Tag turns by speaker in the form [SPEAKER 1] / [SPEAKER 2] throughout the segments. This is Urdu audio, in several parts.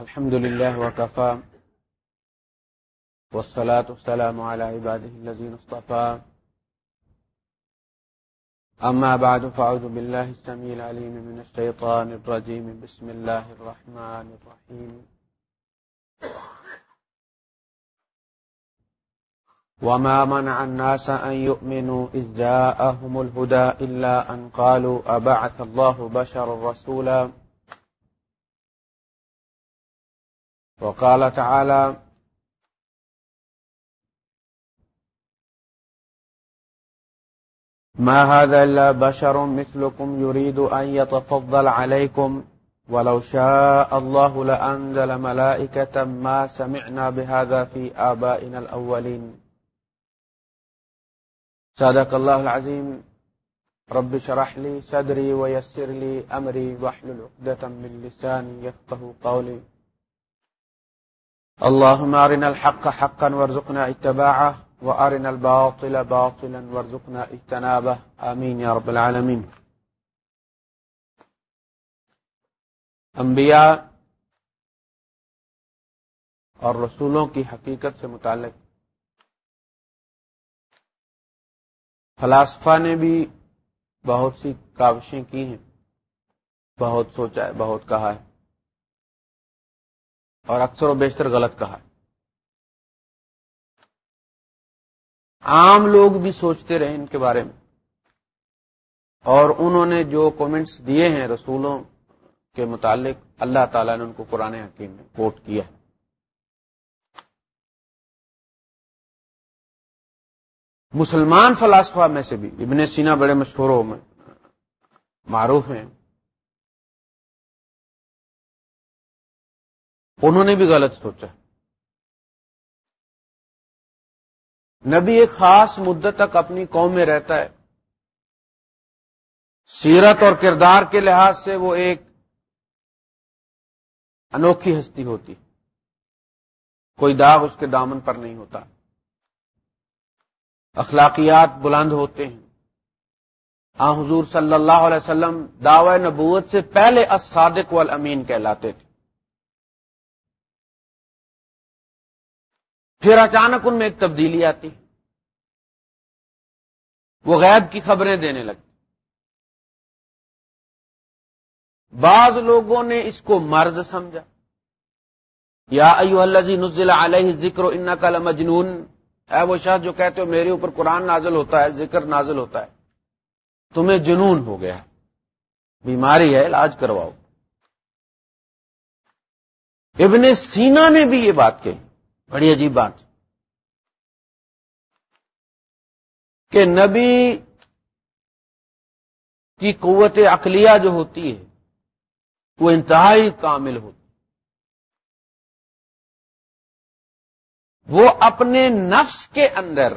[SPEAKER 1] الحمد لله وكفى، والصلاة والسلام على عباده الذين اصطفى. أما بعد، فأعوذ بالله السميع العليم من الشيطان الرجيم. بسم الله الرحمن الرحيم. وما منع الناس أن يؤمنوا إذ جاءهم الهدى إلا أن قالوا أبعث الله بشر رسولا. وقال تعالى ما هذا إلا بشر مثلكم يريد أن يتفضل عليكم ولو شاء الله لأنزل ملائكة ما سمعنا بهذا في آبائنا الأولين. صدق الله العظيم. رب شرح لي صدري ويسر لي أمري وحل عقدة من لساني يفقه قولي. اللهم أرنا الحق حقا وارزقنا اتباعه، وأرنا الباطل باطلا وارزقنا اجتنابه. آمين يا رب العالمين. انبیاء اور رسولوں کی حقیقت سے متعلق۔ فلاسفہ نے بھی بہت سی کاوشیں کی ہیں، بہت سوچا ہے، بہت کہا ہے۔ اور اکثر و بیشتر غلط کہا۔ عام لوگ بھی سوچتے رہے ان کے بارے میں۔ اور انہوں نے جو کومنٹس دیے ہیں رسولوں کے متعلق، اللہ تعالیٰ نے ان کو قرآن حکیم میں کوٹ کیا ہے۔ مسلمان فلاسفہ میں سے بھی، ابن سینا بڑے مشہوروں میں معروف ہیں۔ انہوں نے بھی غلط سوچا۔ نبی ایک خاص مدت تک اپنی قوم میں رہتا ہے۔ سیرت اور کردار کے لحاظ سے وہ ایک انوکھی ہستی ہوتی۔ کوئی داغ اس کے دامن پر نہیں ہوتا۔ اخلاقیات بلند ہوتے ہیں۔ آ حضور صلی اللہ علیہ وسلم دعوی نبوت سے پہلے الصادق والامین کہلاتے تھے۔ پھر اچانک ان میں ایک تبدیلی آتی۔ وہ غیب کی خبریں دینے لگتی۔ بعض لوگوں نے اس کو مرض سمجھا۔ یا ایو اللہ جی علیہ ذکر و ان کا مجنون اے وہ شاہ جو کہتے ہو میرے اوپر قرآن نازل ہوتا ہے، ذکر نازل ہوتا ہے۔ تمہیں جنون ہو گیا۔ بیماری ہے، علاج کرواؤ۔ ابن سینا نے بھی یہ بات کہی۔ بڑی عجیب بات۔ کہ نبی کی قوت اقلیہ جو ہوتی ہے، وہ انتہائی کامل ہوتی وہ اپنے نفس کے اندر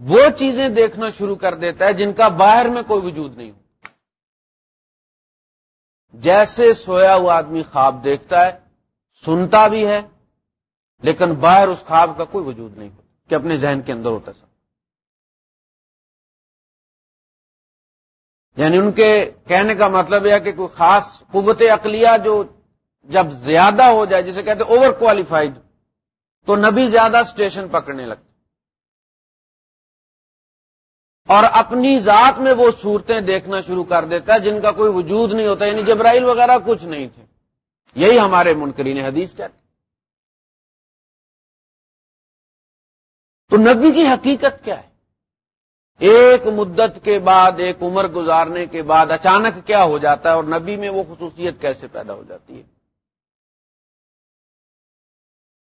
[SPEAKER 1] وہ چیزیں دیکھنا شروع کر دیتا ہے جن کا باہر میں کوئی وجود نہیں ہو جیسے سویا ہوا آدمی خواب دیکھتا ہے، سنتا بھی ہے، لیکن باہر اس خواب کا کوئی وجود نہیں ہوتا کہ اپنے ذہن کے اندر ہوتا سب یعنی ان کے کہنے کا مطلب یہ کہ کوئی خاص قوت اقلیہ جو جب زیادہ ہو جائے، جسے کہتے اوور کوالیفائڈ تو نبی زیادہ اسٹیشن پکڑنے لگتے۔ اور اپنی ذات میں وہ صورتیں دیکھنا شروع کر دیتا ہے جن کا کوئی وجود نہیں ہوتا یعنی جبرائیل وغیرہ کچھ نہیں تھے۔ یہی ہمارے منکرین حدیث کہتے تو نبی کی حقیقت کیا ہے؟ ایک مدت کے بعد، ایک عمر گزارنے کے بعد اچانک کیا ہو جاتا ہے اور نبی میں وہ خصوصیت کیسے پیدا ہو جاتی ہے؟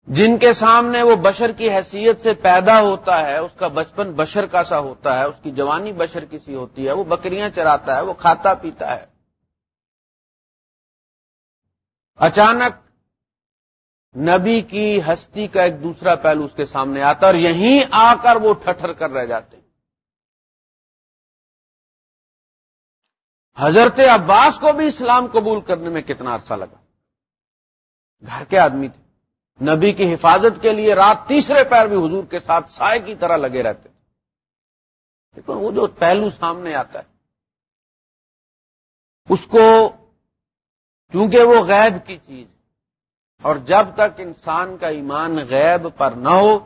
[SPEAKER 1] جن کے سامنے وہ بشر کی حیثیت سے پیدا ہوتا ہے، اس کا بچپن بشر کا سا ہوتا ہے، اس کی جوانی بشر کی سی ہوتی ہے، وہ بکریاں چراتا ہے، وہ کھاتا پیتا ہے۔ اچانک نبی کی ہستی کا ایک دوسرا پہلو اس کے سامنے آتا اور یہیں آ کر وہ ٹھٹر کر رہ جاتے۔ ہیں حضرت عباس کو بھی اسلام قبول کرنے میں کتنا عرصہ لگا۔ گھر کے آدمی تھے۔ نبی کی حفاظت کے لیے رات تیسرے پیر بھی حضور کے ساتھ سائے کی طرح لگے رہتے تھے لیکن وہ جو پہلو سامنے آتا ہے، اس کو کیونکہ وہ غیب کی چیز اور جب تک انسان کا ایمان غیب پر نہ ہو،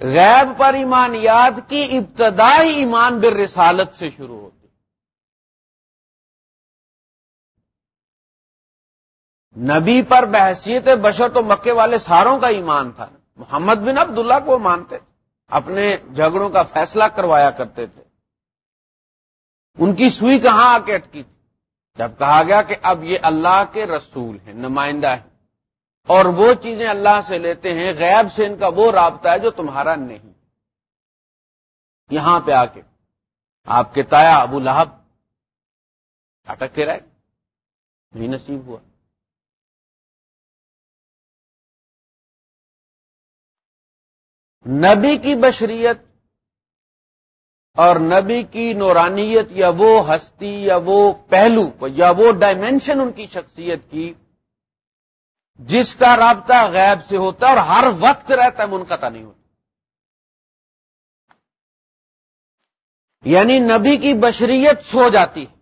[SPEAKER 1] غیب پر ایمانیات کی ابتدائی ایمان بر رسالت سے شروع ہوتی نبی پر بحثیت بشر تو مکے والے ساروں کا ایمان تھا۔ محمد بن عبداللہ کو مانتے تھے، اپنے جھگڑوں کا فیصلہ کروایا کرتے تھے۔ ان کی سوئی کہاں آ کے اٹکی تھی؟ جب کہا گیا کہ اب یہ اللہ کے رسول ہیں، نمائندہ ہیں۔ اور وہ چیزیں اللہ سے لیتے ہیں، غیب سے ان کا وہ رابطہ ہے جو تمہارا نہیں۔ یہاں پہ آ کے آپ کے تایا ابو لہب، اٹک کے رہے۔ نہیں نصیب ہوا۔ نبی کی بشریت اور نبی کی نورانیت یا وہ ہستی یا وہ پہلو یا وہ ڈائمینشن ان کی شخصیت کی، جس کا رابطہ غیب سے ہوتا ہے اور ہر وقت رہتا ہے، منقطع نہیں ہوتا۔ یعنی نبی کی بشریت سو جاتی ہے۔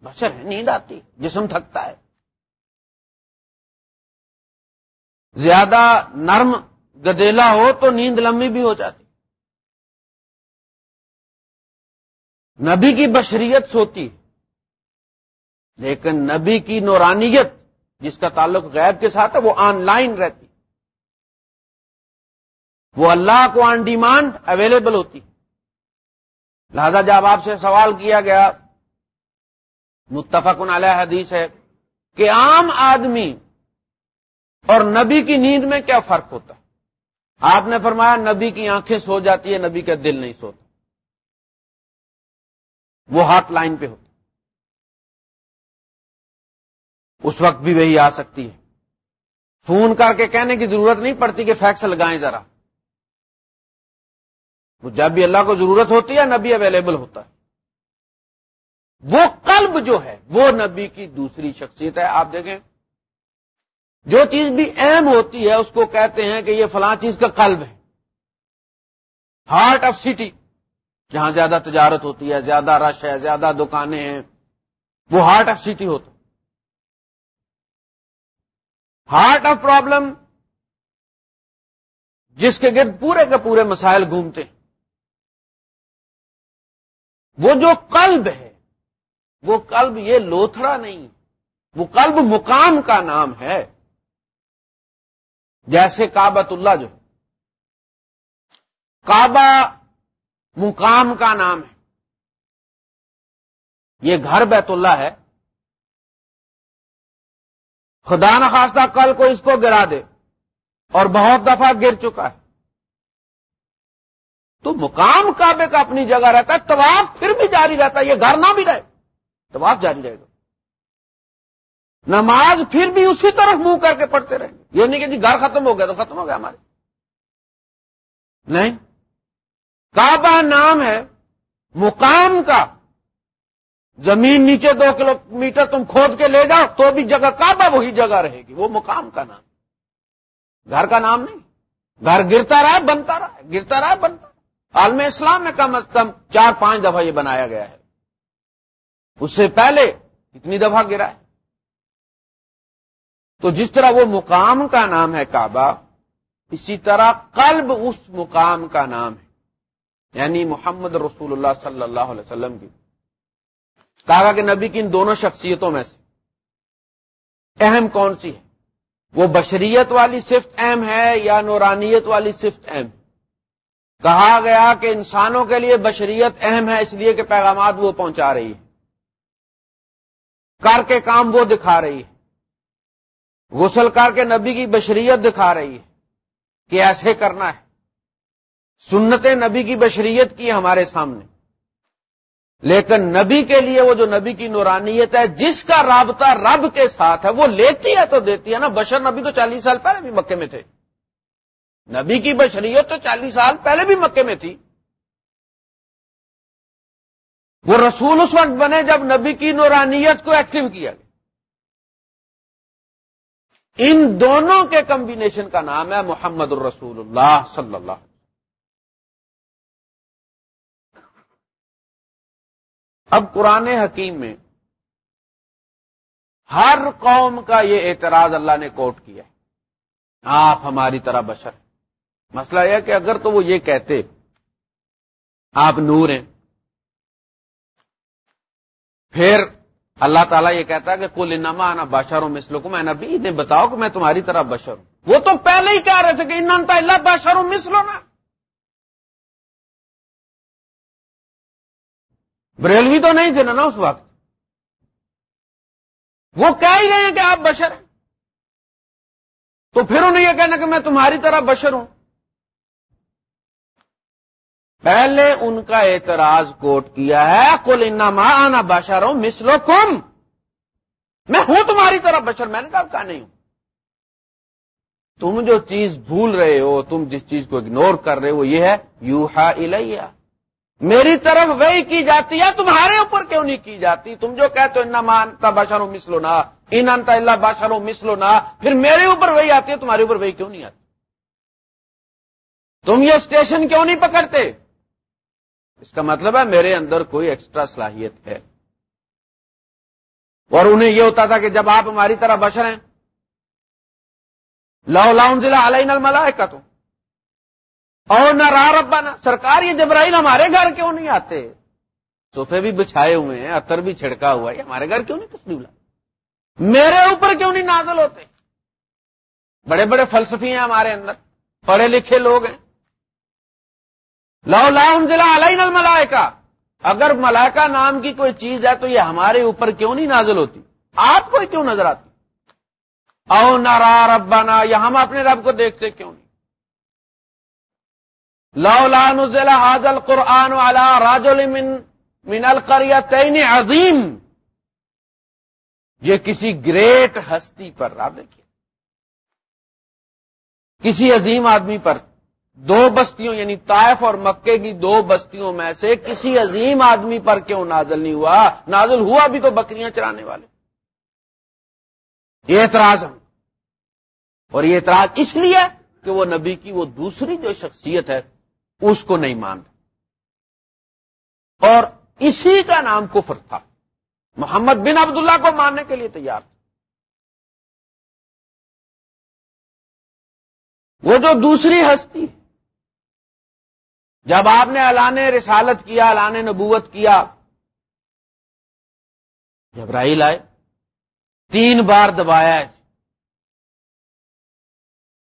[SPEAKER 1] بشر ہے، نیند آتی جسم تھکتا ہے۔ زیادہ نرم گدیلا ہو تو نیند لمبی بھی ہو جاتی۔ نبی کی بشریت سوتی۔ لیکن نبی کی نورانیت جس کا تعلق غیب کے ساتھ ہے، وہ آن لائن رہتی۔ وہ اللہ کو آن ڈیمانڈ اویلیبل ہوتی۔ لہذا جب آپ سے سوال کیا گیا، متفق علیہ حدیث ہے کہ عام آدمی اور نبی کی نیند میں کیا فرق ہوتا؟ ہے آپ نے فرمایا نبی کی آنکھیں سو جاتی ہے نبی کا دل نہیں سوتا۔ وہ ہاٹ لائن پہ ہوتا۔ اس وقت بھی وہی آ سکتی ہے۔ فون کر کے کہنے کی ضرورت نہیں پڑتی کہ فیکس لگائیں ذرا۔ وہ جب بھی اللہ کو ضرورت ہوتی ہے، نبی اویلیبل ہوتا ہے۔ وہ قلب جو ہے، وہ نبی کی دوسری شخصیت ہے۔ آپ دیکھیں جو چیز بھی اہم ہوتی ہے، اس کو کہتے ہیں کہ یہ فلاں چیز کا قلب ہے۔ ہارٹ آف سٹی جہاں زیادہ تجارت ہوتی ہے، زیادہ رش ہے، زیادہ دکانیں ہیں، وہ ہارٹ آف سٹی ہوتا۔ ہارٹ آف پرابلم جس کے گرد پورے کے پورے مسائل گھومتے۔ ہیں وہ جو قلب ہے، وہ قلب یہ لوتھڑا نہیں، وہ قلب مقام کا نام ہے۔ جیسے کابت اللہ جو کعبہ مقام کا نام ہے۔ یہ گھر بیت اللہ ہے۔ خدا نخواستہ کل کو اس کو گرا دے اور بہت دفعہ گر چکا ہے۔ تو مقام کعبے کا اپنی جگہ رہتا ہے، طواف پھر بھی جاری رہتا ہے، یہ گھر نہ بھی رہے، طواف جاری رہے گا۔ نماز پھر بھی اسی طرف منہ کر کے پڑھتے رہیں گے یہ نہیں کہ جی گھر ختم ہو گیا تو ختم ہو گیا ہمارے۔ نہیں۔ کعبہ نام ہے۔ مقام کا۔ زمین نیچے دو کلو میٹر تم کھود کے لے جاؤ تو بھی جگہ کعبہ وہی جگہ رہے گی۔ وہ مقام کا نام۔ گھر کا نام نہیں۔ گھر گرتا رہا بنتا رہا گرتا رہا بنتا عالم اسلام میں کم از کم چار پانچ دفعہ یہ بنایا گیا ہے۔ اس سے پہلے کتنی دفعہ گرا ہے۔ تو جس طرح وہ مقام کا نام ہے کعبہ، اسی طرح قلب اس مقام کا نام ہے۔ یعنی محمد رسول اللہ صلی اللہ علیہ وسلم کی۔ کہا کہ نبی کی ان دونوں شخصیتوں میں سے اہم کون سی ہے؟ وہ بشریت والی صفت اہم ہے یا نورانیت والی صفت اہم؟ کہا گیا کہ انسانوں کے لیے بشریت اہم ہے، اس لیے کہ پیغامات وہ پہنچا رہی ہے۔ کر کے کام وہ دکھا رہی ہے۔ غسل کر کے نبی کی بشریت دکھا رہی ہے کہ ایسے کرنا ہے۔ سنت نبی کی بشریت کی ہمارے سامنے۔ لیکن نبی کے لیے وہ جو نبی کی نورانیت ہے، جس کا رابطہ رب کے ساتھ ہے، وہ لیتی ہے تو دیتی ہے نا۔ بشر نبی تو چالیس سال پہلے بھی مکے میں تھے۔ نبی کی بشریت تو چالیس سال پہلے بھی مکے میں تھی۔ وہ رسول اس وقت بنے جب نبی کی نورانیت کو ایکٹیو کیا گیا۔ ان دونوں کے کمبینیشن کا نام ہے محمد الرسول اللہ صلی اللہ علیہ اب قرآن حکیم میں ہر قوم کا یہ اعتراض اللہ نے کوٹ کیا ہے۔ آپ ہماری طرح بشر مسئلہ یہ کہ اگر تو وہ یہ کہتے، آپ نور ہیں۔ پھر اللہ تعالیٰ یہ کہتا ہے کہ کل انما آنا باشر ہوں مسلو کو میں نبی، انہیں بتاؤ کہ میں تمہاری طرح بشر ہوں۔ وہ تو پہلے ہی کہہ رہے تھے کہ انتا اللہ باشر ہوں مسلو نا بریلوی تو نہیں تھے نا اس وقت؟ وہ کہہ ہی رہے ہیں کہ آپ بشر ہیں۔ تو پھر انہیں یہ کہنا کہ میں تمہاری طرح بشر ہوں۔ پہلے ان کا اعتراض کوٹ کیا ہے کل انما آنا بشر ہوں مسلو کم میں ہوں تمہاری طرح بشر، میں نے کہا کہا نہیں ہوں۔ تم جو چیز بھول رہے ہو، تم جس چیز کو اگنور کر رہے ہو، یہ ہے یو ہا میری طرف وہی کی جاتی ہے، تمہارے اوپر کیوں نہیں کی جاتی؟ تم جو کہتے ہو مانتا باشاروں مسلو نہ ان انتا اللہ باشاروں مسلو نہ پھر میرے اوپر وہی آتی ہے، تمہارے اوپر وہی کیوں نہیں آتی؟ تم یہ اسٹیشن کیوں نہیں پکڑتے؟ اس کا مطلب ہے میرے اندر کوئی ایکسٹرا صلاحیت ہے۔ اور انہیں یہ ہوتا تھا کہ جب آپ ہماری طرح بشر ہیں لاؤ لاؤن ضلع علین الملا کا تو اور نہ را ربا نہ سرکار یہ جبرائیل ہمارے گھر کیوں نہیں آتے؟ سوفے بھی بچھائے ہوئے ہیں، اتر بھی چھڑکا ہوا ہے ہمارے گھر کیوں نہیں تسلیم لا میرے اوپر کیوں نہیں نازل ہوتے؟ بڑے بڑے فلسفی ہیں ہمارے اندر، پڑھے لکھے لوگ ہیں۔ لاؤ لاؤن ضلع علین الملائے اگر ملائکہ نام کی کوئی چیز ہے تو یہ ہمارے اوپر کیوں نہیں نازل ہوتی؟ آپ کو کیوں نظر آتی؟ او نارا ربنا یا ہم اپنے رب کو دیکھتے کیوں نہیں؟ لولا نزل هذا القرآن على رجل من من القريتين عظیم یہ کسی گریٹ ہستی پر، آپ دیکھیے۔ کسی عظیم آدمی پر دو بستیوں یعنی طائف اور مکے کی دو بستیوں میں سے کسی عظیم آدمی پر کیوں نازل نہیں ہوا؟ نازل ہوا بھی تو بکریاں چرانے والے۔ یہ اعتراض ہم۔ اور یہ اعتراض اس لیے کہ وہ نبی کی وہ دوسری جو شخصیت ہے، اس کو نہیں مان اور اسی کا نام کفر تھا۔ محمد بن عبداللہ کو ماننے کے لیے تیار تھا۔ وہ جو دوسری ہستی جب آپ نے اعلان رسالت کیا، اعلان نبوت کیا جب راہیل آئے، تین بار دبایا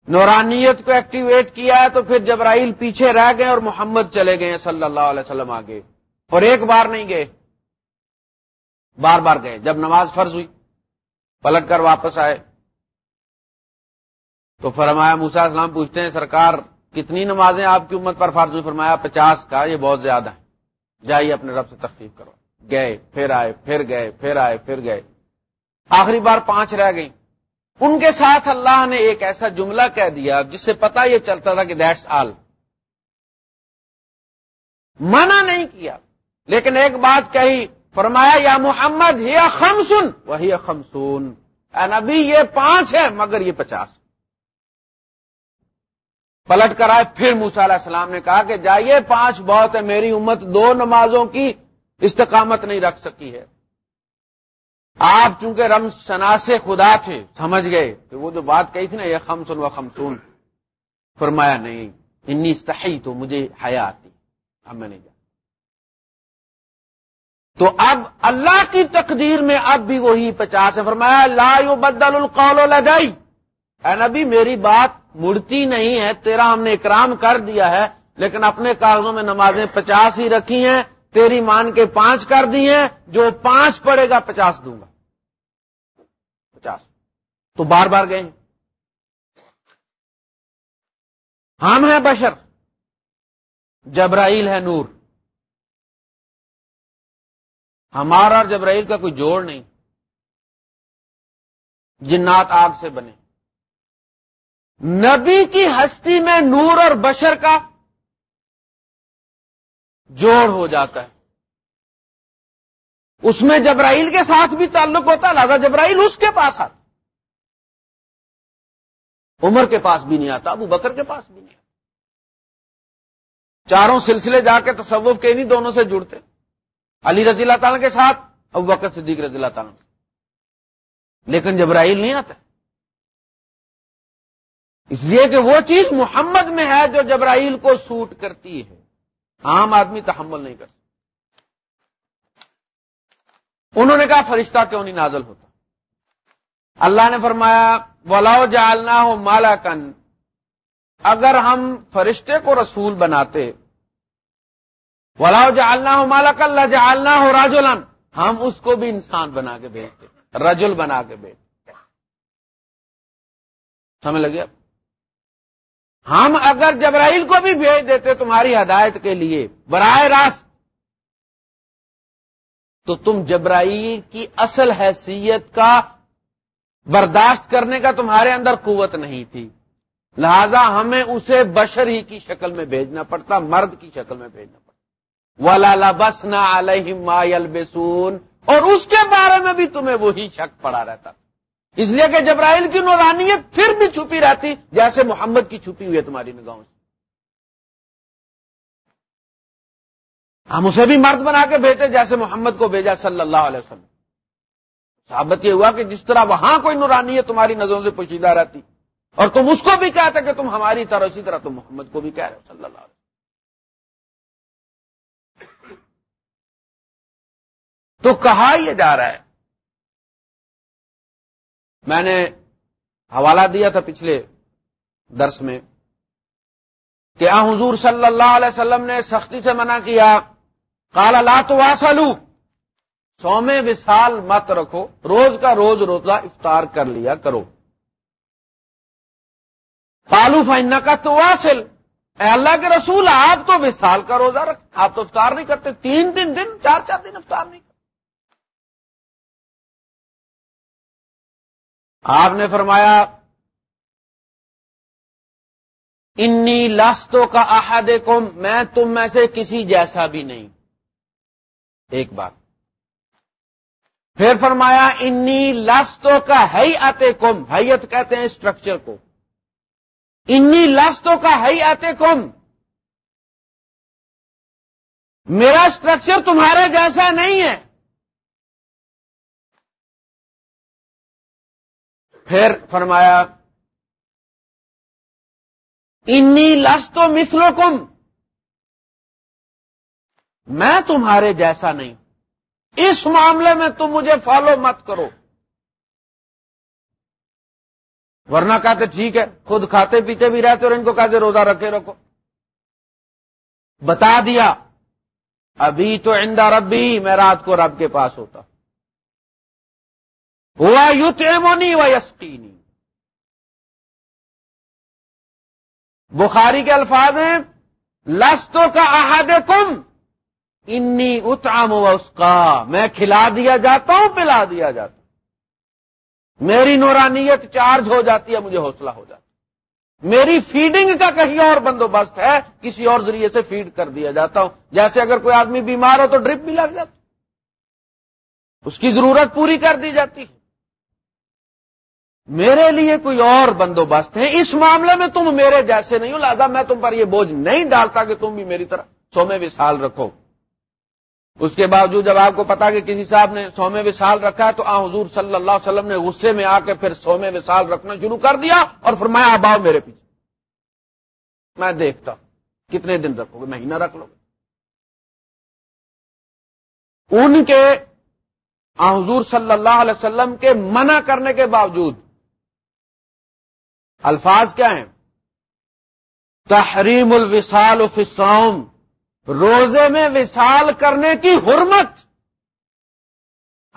[SPEAKER 1] نورانیت کو ایکٹیویٹ کیا ہے تو پھر جبرائیل پیچھے رہ گئے اور محمد چلے گئے صلی اللہ علیہ وسلم آگے۔ اور ایک بار نہیں گئے۔ بار بار گئے۔ جب نماز فرض ہوئی، پلٹ کر واپس آئے۔ تو فرمایا موسا اسلام پوچھتے ہیں، سرکار کتنی نمازیں آپ کی امت پر فرض فرمایا، پچاس کا، یہ بہت زیادہ ہے جائیے اپنے رب سے تخفیف کرو۔ گئے، پھر آئے، پھر گئے، پھر آئے، پھر گئے۔ آخری بار پانچ رہ گئی ان کے ساتھ اللہ نے ایک ایسا جملہ کہہ دیا، جس سے پتا یہ چلتا تھا کہ دیٹس آل۔ منع نہیں کیا، لیکن ایک بات کہی، فرمایا، یا محمد، ہی خمسن، وہی خمسون۔ نبی، یہ پانچ ہے مگر یہ پچاس۔ پلٹ کر آئے۔ پھر موسا علیہ السلام نے کہا کہ جائیے، پانچ بہت ہے میری امت دو نمازوں کی استقامت نہیں رکھ سکی ہے۔ آپ چونکہ رم شناس خدا تھے، سمجھ گئے کہ وہ جو بات کہی تھی نا، یہ خمسن و خمسون، فرمایا نہیں، انی استحی تو مجھے حیا آتی اب میں نہیں جا تو اب اللہ کی تقدیر میں اب بھی وہی پچاس ہے۔ فرمایا، لا بدل القول لدائی اے نبی، میری بات مڑتی نہیں ہے، تیرا ہم نے اکرام کر دیا ہے، لیکن اپنے کاغذوں میں نمازیں پچاس ہی رکھی ہیں، تیری مان کے پانچ کر دی ہیں، جو پانچ پڑے گا پچاس دوں گا۔ پچاس۔ تو بار بار گئے ہم ہیں بشر۔ جبرائیل ہے نور۔ ہمارا اور جبرائیل کا کوئی جوڑ نہیں۔ جنات آگ سے بنے۔ نبی کی ہستی میں نور اور بشر کا جوڑ ہو جاتا ہے۔ اس میں جبرائیل کے ساتھ بھی تعلق ہوتا ہے، لہذا جبرائیل اس کے پاس آتا عمر کے پاس بھی نہیں آتا، ابو بکر کے پاس بھی نہیں آتا۔ چاروں سلسلے جا کے تصوف کے نہیں دونوں سے جڑتے۔ علی رضی اللہ تعالیٰ کے ساتھ اب وقت صدیق رضی اللہ تعالیٰ لیکن جبرائیل نہیں آتا۔ اس لیے کہ وہ چیز محمد میں ہے جو جبرائیل کو سوٹ کرتی ہے۔ عام آدمی تحمل نہیں کرتا انہوں نے کہا فرشتہ کیوں نہیں نازل ہوتا؟ اللہ نے فرمایا ولاؤ جالنا ہو مالا کن اگر ہم فرشتے کو رسول بناتے ولاؤ جالنا ہو مالا کن جالنا ہو راجولن ہم اس کو بھی انسان بنا کے بھیجتے، رجل بنا کے بھیجتے۔ سمجھ لگے ہم اگر جبرائیل کو بھی بھیج دیتے تمہاری ہدایت کے لیے، براہ راست، تو تم جبرائیل کی اصل حیثیت کا برداشت کرنے کا تمہارے اندر قوت نہیں تھی۔ لہذا ہمیں اسے بشر ہی کی شکل میں بھیجنا پڑتا، مرد کی شکل میں بھیجنا پڑتا۔ ولا بس نہ البسون اور اس کے بارے میں بھی تمہیں وہی شک پڑا رہتا۔ اس لیے کہ جبرائیل کی نورانیت پھر بھی چھپی رہتی، جیسے محمد کی چھپی ہوئی ہے تمہاری نگاہوں سے۔ ہم اسے بھی مرد بنا کے بھیجتے، جیسے محمد کو بھیجا صلی اللہ علیہ وسلم۔ ثابت یہ ہوا کہ جس طرح وہاں کوئی نورانی ہے تمہاری نظروں سے پوشیدہ رہتی، اور تم اس کو بھی کہتے کہ تم ہماری طرح، اسی طرح تم محمد کو بھی کہہ رہے ہو، صلی اللہ علیہ تو کہا یہ جا رہا ہے میں نے حوالہ دیا تھا پچھلے درس میں کہ آ حضور صلی اللہ علیہ وسلم نے سختی سے منع کیا کالا لا تو واسلو سومے وسال مت رکھو، روز کا روز روزہ افطار کر لیا کرو۔ پالو فائن کا تو واصل اے اللہ کے رسول، آپ تو وسال کا روزہ رکھ، آپ تو افطار نہیں کرتے، تین دن دن، چار چار دن افطار نہیں آپ نے فرمایا انی لستوں کا احد میں تم میں سے کسی جیسا بھی نہیں۔ ایک بات۔ پھر فرمایا انی لستوں کا ہے آتے کم حیت کہتے ہیں اسٹرکچر کو۔ انی لستوں کا ہے آتے کم میرا اسٹرکچر تمہارے جیسا نہیں ہے۔ پھر فرمایا، انی لستو مسلو کم میں تمہارے جیسا نہیں۔ اس معاملے میں تم مجھے فالو مت کرو۔ ورنہ کہتے ٹھیک ہے، خود کھاتے پیتے بھی رہتے اور ان کو کہتے روزہ رکھے رکھو۔ بتا دیا، ابھی تو اندا ربی، میں رات کو رب کے پاس ہوتا ہوا یوت ایمونی و بخاری کے الفاظ ہیں لستوں کا احاد کم انی اتام و اس کا میں کھلا دیا جاتا ہوں، پلا دیا جاتا ہوں۔ میری نورانیت چارج ہو جاتی ہے، مجھے حوصلہ ہو جاتا میری فیڈنگ کا کہیں اور بندوبست ہے، کسی اور ذریعے سے فیڈ کر دیا جاتا ہوں۔ جیسے اگر کوئی آدمی بیمار ہو تو ڈرپ بھی لگ جاتا اس کی ضرورت پوری کر دی جاتی ہے۔ میرے لیے کوئی اور بندوبست ہے؟ اس معاملے میں تم میرے جیسے نہیں ہو، لہٰذا میں تم پر یہ بوجھ نہیں ڈالتا کہ تم بھی میری طرح سو بھی سال رکھو۔ اس کے باوجود جب آپ کو پتا کہ کسی صاحب نے سومے وسال رکھا ہے تو آ حضور صلی اللہ علیہ وسلم نے غصے میں آ کے پھر سومے وسال رکھنا شروع کر دیا اور پھر میں آؤ میرے پیچھے۔ میں دیکھتا ہوں کتنے دن رکھو گے، مہینہ رکھ لو گے۔ ان کے آ حضور صلی اللہ علیہ وسلم کے منع کرنے کے باوجود الفاظ کیا ہیں؟ تحریم الوسال فساؤم روزے میں وصال کرنے کی حرمت۔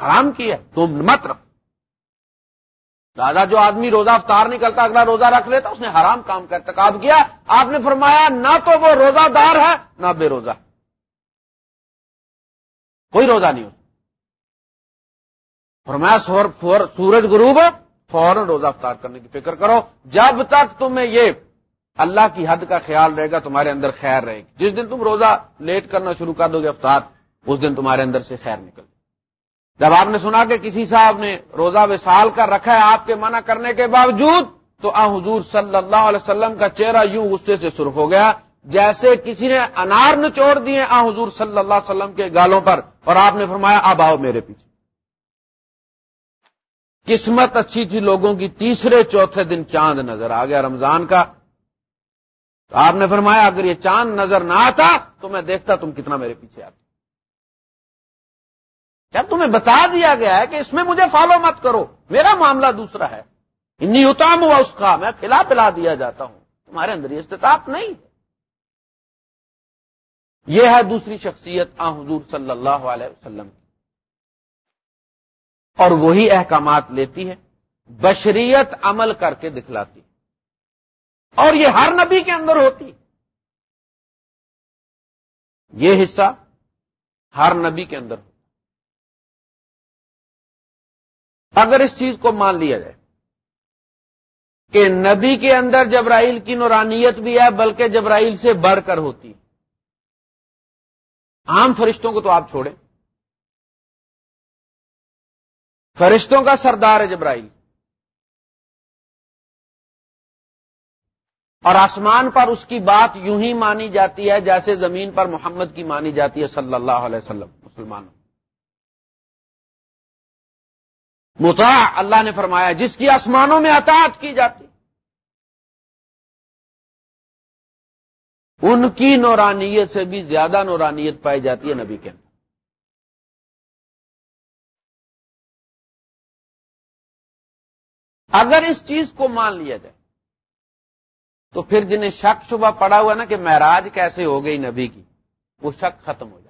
[SPEAKER 1] حرام کی ہے، تم مت رکھ دادا جو آدمی روزہ افطار نکلتا، اگلا روزہ رکھ لیتا، اس نے حرام کام کا ارتکاب کیا۔ آپ نے فرمایا، نہ تو وہ روزہ دار ہے، نہ بے روزہ۔ کوئی روزہ نہیں ہو فرمایا سورج غروب فوراً روزہ افطار کرنے کی فکر کرو۔ جب تک تمہیں یہ اللہ کی حد کا خیال رہے گا، تمہارے اندر خیر رہے گی۔ جس دن تم روزہ لیٹ کرنا شروع کر دو گے افطار، اس دن تمہارے اندر سے خیر نکل جب آپ نے سنا کہ کسی صاحب نے روزہ وسال کر رکھا ہے آپ کے منع کرنے کے باوجود، تو آ حضور صلی اللہ علیہ وسلم کا چہرہ یوں غصے سے سرخ ہو گیا، جیسے کسی نے انار نچوڑ دیے آ حضور صلی اللہ علیہ وسلم کے گالوں پر اور آپ نے فرمایا، اب آؤ میرے پیچھے۔ قسمت اچھی تھی لوگوں کی، تیسرے چوتھے دن چاند نظر آ گیا رمضان کا۔ تو آپ نے فرمایا، اگر یہ چاند نظر نہ آتا تو میں دیکھتا تم کتنا میرے پیچھے آتے۔ کیا تمہیں بتا دیا گیا ہے کہ اس میں مجھے فالو مت کرو؟ میرا معاملہ دوسرا ہے۔ انی اتام ہوا اس کا میں کھلا پلا دیا جاتا ہوں۔ تمہارے اندر یہ استطاعت نہیں۔ یہ ہے دوسری شخصیت، آ، حضور صلی اللہ علیہ وسلم۔ کی اور وہی احکامات لیتی ہے، بشریت عمل کر کے دکھلاتی اور یہ ہر نبی کے اندر ہوتی یہ حصہ ہر نبی کے اندر ہوتا اگر اس چیز کو مان لیا جائے کہ نبی کے اندر جبرائیل کی نورانیت بھی ہے، بلکہ جبرائیل سے بڑھ کر ہوتی عام فرشتوں کو تو آپ چھوڑیں۔ فرشتوں کا سردار ہے جبرائیل۔ اور آسمان پر اس کی بات یوں ہی مانی جاتی ہے جیسے زمین پر محمد کی مانی جاتی ہے صلی اللہ علیہ وسلم، مسلمانوں۔ متا اللہ نے فرمایا، جس کی آسمانوں میں اطاعت کی جاتی۔ ان کی نورانیت سے بھی زیادہ نورانیت پائی جاتی ہے نبی کے اگر اس چیز کو مان لیا جائے، تو پھر جنہیں شک شبہ پڑا ہوا نا کہ معراج کیسے ہو گئی نبی کی، وہ شک ختم ہو جاتا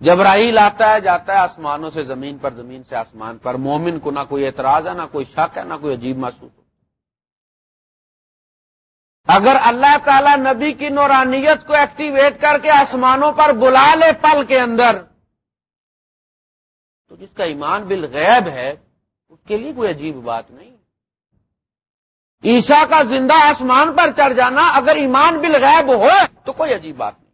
[SPEAKER 1] جبراہیل آتا ہے، جاتا ہے آسمانوں سے زمین پر، زمین سے آسمان پر، مومن کو نہ کوئی اعتراض ہے، نہ کوئی شک ہے، نہ کوئی عجیب محسوس ہو اگر اللہ تعالی نبی کی نورانیت کو ایکٹیویٹ کر کے آسمانوں پر بلا لے پل کے اندر، تو جس کا ایمان بالغیب ہے اس کے لیے کوئی عجیب بات نہیں۔ عیسا کا زندہ آسمان پر چڑھ جانا اگر ایمان بالغیب ہو تو کوئی عجیب بات نہیں۔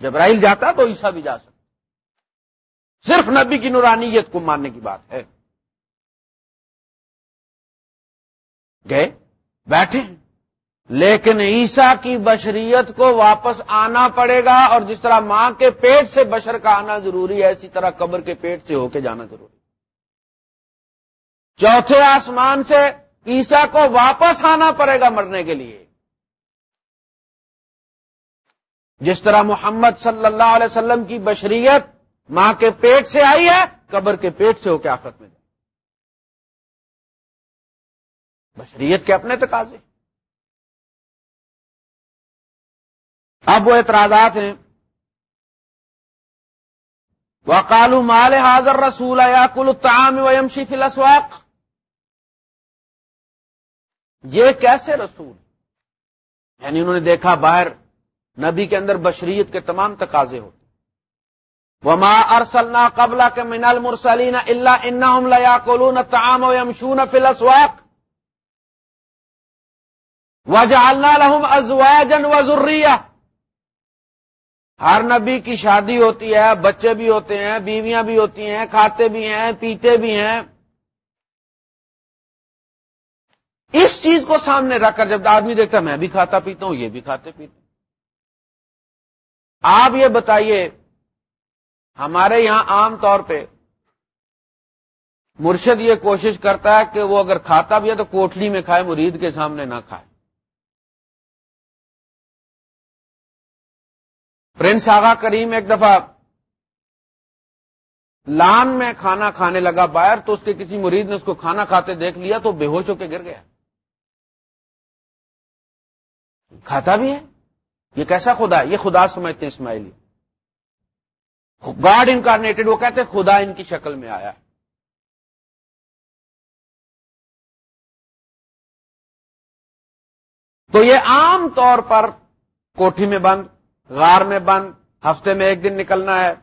[SPEAKER 1] جبرائیل جاتا تو عیسا بھی جا سکتا۔ صرف نبی کی نورانیت کو ماننے کی بات ہے۔ گئے، بیٹھے۔ لیکن عیسا کی بشریت کو واپس آنا پڑے گا اور جس طرح ماں کے پیٹ سے بشر کا آنا ضروری ہے، اسی طرح قبر کے پیٹ سے ہو کے جانا ضروری ہے۔ چوتھے آسمان سے عیسا کو واپس آنا پڑے گا مرنے کے لیے۔ جس طرح محمد صلی اللہ علیہ وسلم کی بشریت ماں کے پیٹ سے آئی ہے، قبر کے پیٹ سے ہو کے آفت میں جائے۔ بشریت کے اپنے تقاضے۔ اب وہ اعتراضات ہیں۔ وقالو مال حاضر رسول یا کل تام ومشی فلسواق یہ کیسے رسول؟ یعنی انہوں نے دیکھا باہر نبی کے اندر بشریت کے تمام تقاضے ہوتے وما ارسلنا قبل کے من المرسلین اللہ ان لیا کولون تام و یمشون فلسواق وجعلنا لهم ازواجا وذريه ہر نبی کی شادی ہوتی ہے، بچے بھی ہوتے ہیں، بیویاں بھی ہوتی ہیں، کھاتے بھی ہیں، پیتے بھی ہیں۔ اس چیز کو سامنے رکھ کر جب آدمی دیکھتا میں بھی کھاتا پیتا ہوں، یہ بھی کھاتے پیتے آپ یہ بتائیے، ہمارے یہاں عام طور پہ مرشد یہ کوشش کرتا ہے کہ وہ اگر کھاتا بھی ہے تو کوٹلی میں کھائے، مرید کے سامنے نہ کھائے۔ پرنس آغا کریم ایک دفعہ لان میں کھانا کھانے لگا، باہر تو اس کے کسی مرید نے اس کو کھانا کھاتے دیکھ لیا تو بے ہوش ہو کے گر گیا۔ کھاتا بھی ہے؟ یہ کیسا خدا یہ خدا سمجھتے ہیں اسماعیلی۔ گاڈ انکارنیٹڈ، وہ کہتے ہیں خدا ان کی شکل میں آیا۔ تو یہ عام طور پر کوٹھی میں بند، غار میں بند، ہفتے میں ایک دن نکلنا ہے۔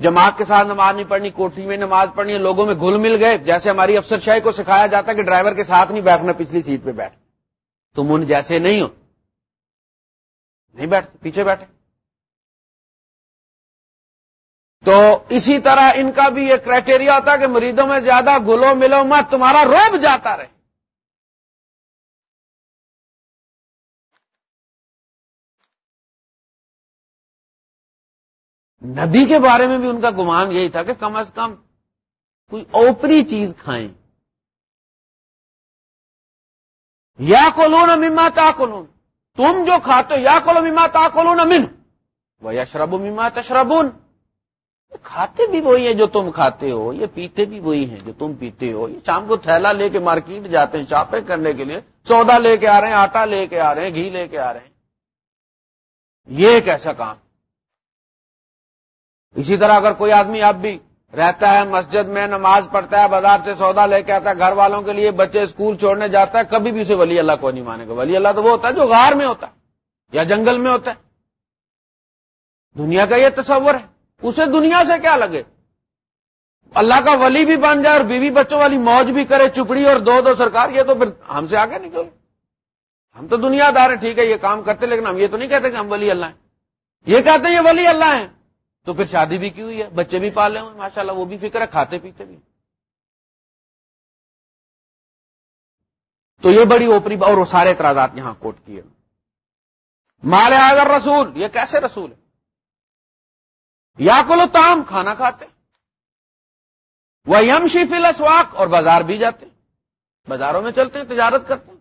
[SPEAKER 1] جماعت کے ساتھ نماز نہیں پڑھنی، کوٹھی میں نماز پڑھنی ہے، لوگوں میں گھل مل گئے۔ جیسے ہماری افسر شاہی کو سکھایا جاتا ہے کہ ڈرائیور کے ساتھ نہیں بیٹھنا، پچھلی سیٹ پہ بیٹھ۔ تم ان جیسے نہیں ہو۔ نہیں بیٹھتے، پیچھے بیٹھے۔ تو اسی طرح ان کا بھی یہ کرائٹیریا ہوتا کہ مریدوں میں زیادہ گلو ملو مت، تمہارا روب جاتا رہے۔ نبی کے بارے میں بھی ان کا گمان یہی تھا کہ کم از کم کوئی اوپری چیز کھائیں۔ یا کولون مما تا کولون تم جو کھاتے ہو یا کولو مما تا کولون امن وہ یشرب مما تشربون۔ کھاتے بھی وہی ہیں جو تم کھاتے ہو، یہ پیتے بھی وہی ہیں جو تم پیتے ہو۔ یہ شام کو تھیلا لے کے مارکیٹ جاتے ہیں شاپنگ کرنے کے لیے، سودا لے کے آ رہے ہیں، آٹا لے کے آ رہے ہیں، گھی لے کے آ رہے ہیں۔ یہ ایک ایسا کام۔ اسی طرح اگر کوئی آدمی اب بھی رہتا ہے مسجد میں، نماز پڑھتا ہے، بازار سے سودا لے کے آتا ہے، گھر والوں کے لیے بچے اسکول چھوڑنے جاتا ہے، کبھی بھی اسے ولی اللہ کو نہیں مانے گا۔ ولی اللہ تو وہ ہوتا ہے جو غار میں ہوتا ہے یا جنگل میں ہوتا ہے۔ دنیا کا یہ تصور ہے۔ اسے دنیا سے کیا لگے؟ اللہ کا ولی بھی بن جائے اور بیوی بچوں والی موج بھی کرے، چپڑی اور دو دو سرکار، یہ تو پھر ہم سے آگے نکل ہم تو دنیا دار ہیں، ٹھیک ہے، یہ کام کرتے لیکن ہم یہ تو نہیں کہتے کہ ہم ولی اللہ ہیں۔ یہ کہتے ہیں یہ ولی اللہ ہیں۔ تو پھر شادی بھی کی ہوئی ہے، بچے بھی پالے ہوئے ماشاء اللہ وہ بھی فکر ہے، کھاتے پیتے بھی۔ تو یہ بڑی اوپری اور وہ سارے اعتراضات یہاں کوٹ کیے۔ مال اگر رسول، یہ کیسے رسول ہے؟ یا کلو تام، کھانا کھاتے۔ وہ یم شیفل اسواق اور بازار بھی جاتے۔ بازاروں میں چلتے ہیں تجارت کرتے۔ ہیں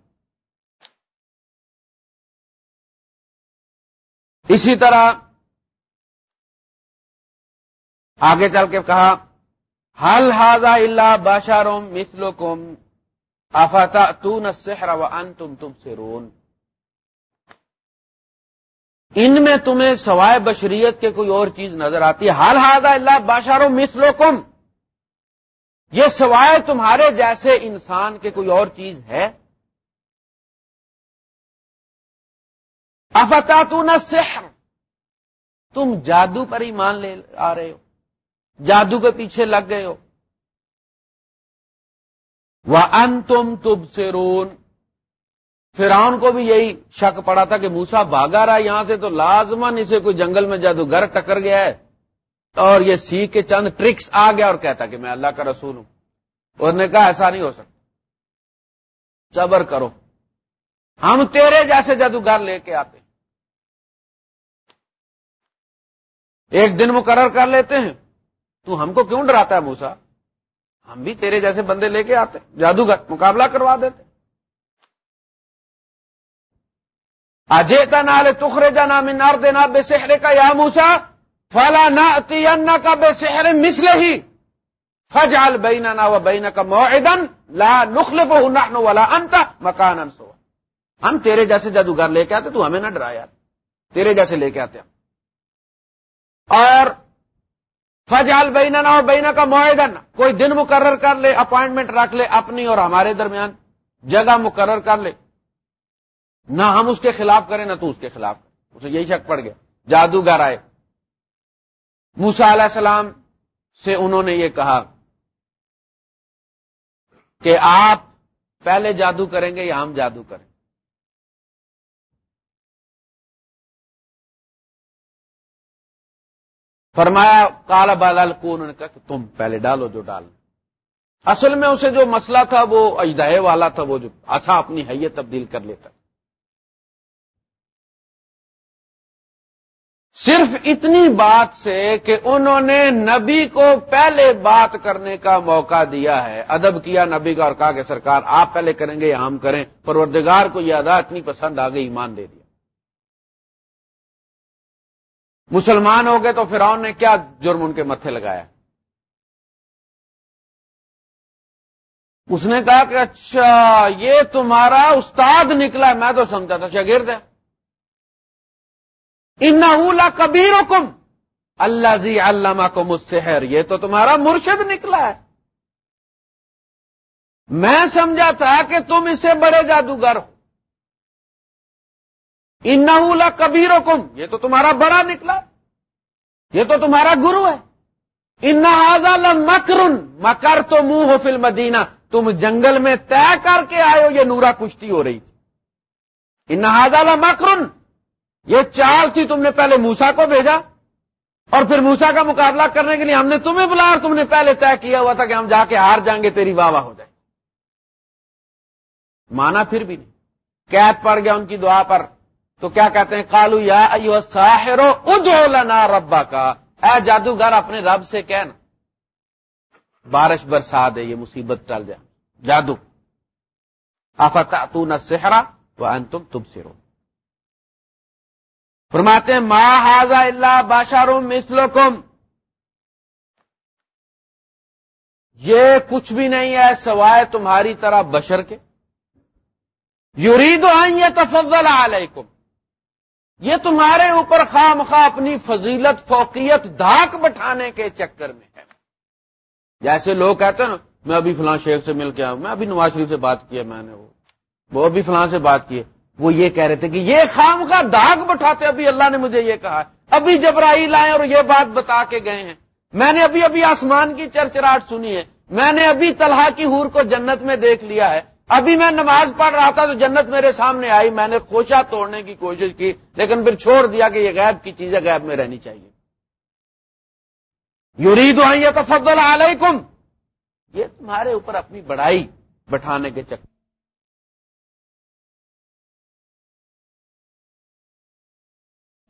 [SPEAKER 1] اسی طرح آگے چل کے کہا حل ہاضا اللہ باشاروم مسلو کم آفاتا تو تم تم سے رون ان میں تمہیں سوائے بشریت کے کوئی اور چیز نظر آتی ہے۔ حال ہاضا اللہ باشارو مسلو کم یہ سوائے تمہارے جیسے انسان کے کوئی اور چیز ہے۔ افتا تو تم جادو پر ہی مان لے آ رہے ہو۔ جادو کے پیچھے لگ گئے ہو۔ وہ ان تم تب سے رون فرعون کو بھی یہی شک پڑا تھا کہ موسا بھاگا رہا یہاں سے تو لازمن اسے کوئی جنگل میں جادوگر ٹکر گیا ہے۔ اور یہ سیکھ کے چند ٹرکس آ گیا اور کہتا کہ میں اللہ کا رسول ہوں۔ اس نے کہا ایسا نہیں ہو سکتا۔ صبر کرو۔ ہم تیرے جیسے جادوگر لے کے آتے ایک دن مقرر کر لیتے ہیں۔ تو ہم کو کیوں ڈراتا ہے موسا؟ ہم بھی تیرے جیسے بندے لے کے آتے، جادوگر، مقابلہ کروا دیتے۔ اجیتا نال تخرے جانا نار دینا بے سہرے کا یا موسا؟ فلا نہ کا بے سہرے مسلے ہی فجال بینا نا و بینا کا معدن لا نخلف نحن ولا انت مکان سو ہم تیرے جیسے جادوگر لے کے آتے، تو ہمیں نہ ڈرایا۔ تیرے جیسے لے کے آتے ہم۔ اور فجال بینا نہ بینا کا معدن کوئی دن مقرر کر لے، اپوائنٹمنٹ رکھ لے اپنی اور ہمارے درمیان۔ جگہ مقرر کر لے۔ نہ ہم اس کے خلاف کریں، نہ تو اس کے خلاف کریں۔ اسے یہی شک پڑ گیا۔ جادوگر آئے۔ موسا علیہ السلام سے انہوں نے یہ کہا کہ آپ پہلے جادو کریں گے یا ہم جادو کریں فرمایا کالا بالال کو انہوں نے کہا کہ تم پہلے ڈالو، جو ڈال۔ اصل میں اسے جو مسئلہ تھا، وہ اجدہ والا تھا، وہ جو آسا اپنی حیت تبدیل کر لیتا۔ صرف اتنی بات سے کہ انہوں نے نبی کو پہلے بات کرنے کا موقع دیا ہے۔ ادب کیا نبی کا اور کہا کہ سرکار، آپ پہلے کریں گے یا ہم کریں۔ پروردگار کو یہ ادا اتنی پسند آ گئی ایمان دے دیا مسلمان ہو گئے تو فرعون نے کیا جرم ان کے متھے لگایا؟ اس نے کہا کہ اچھا یہ تمہارا استاد نکلا میں تو سمجھا تھا، شاگرد ہے۔ ان کبیر حکم اللہ زی علامہ کو مسحر یہ تو تمہارا مرشد نکلا ہے۔ میں سمجھا تھا کہ تم اسے بڑے جادوگر ہو۔ ان کبیر یہ تو تمہارا بڑا نکلا، یہ تو تمہارا گرو ہے۔ ان مکرن مکر تو منہ ہو فل مدینہ تم جنگل میں طے کر کے آئے ہو، یہ نورا کشتی ہو رہی تھی۔ ان مکرن یہ چال تھی تم نے پہلے موسا کو بھیجا، اور پھر موسا کا مقابلہ کرنے کے لیے ہم نے تمہیں بلا، اور تم نے پہلے طے کیا ہوا تھا کہ ہم جا کے ہار جائیں گے، تیری واہ واہ ہو جائے۔ مانا پھر بھی نہیں۔ قید پڑ گیا ان کی دعا پر۔ تو کیا کہتے ہیں؟ کالو یا ساحرو ادو لنا ربا کا اے جادوگر، اپنے رب سے کہنا۔ بارش برسا دے، یہ مصیبت ٹل جائے۔ جادو۔ آفتا تو نہ سہرا وہ تم تم سے فرماتے ہیں، ما حاضا اللہ باشاروں مسلکم یہ کچھ بھی نہیں ہے سوائے تمہاری طرح بشر کے۔ یورید آئیے تفضل علیکم۔ یہ تمہارے اوپر خام خواہ اپنی فضیلت، فوقیت، دھاک بٹھانے کے چکر میں ہے۔ جیسے لوگ کہتے ہیں نا، میں ابھی فلاں شیخ سے مل کے آؤں، میں ابھی نواز شریف سے بات کیا میں نے وہ وہ ابھی فلاں سے بات کی وہ یہ کہہ رہے تھے کہ یہ خام کا داغ بٹھاتے، ابھی اللہ نے مجھے یہ کہا ابھی جبرائیل آئے اور یہ بات بتا کے گئے ہیں۔ میں نے ابھی ابھی آسمان کی چرچراٹ سنی ہے۔ میں نے ابھی طلحہ کی ہور کو جنت میں دیکھ لیا ہے۔ ابھی میں نماز پڑھ رہا تھا تو جنت میرے سامنے آئی، میں نے کوشا توڑنے کی کوشش کی، لیکن پھر چھوڑ دیا کہ یہ غیب کی چیزیں غیب میں رہنی چاہیے۔ یورید یہ تفضل علیکم، یہ تمہارے اوپر اپنی بڑائی بٹھانے کے چکر۔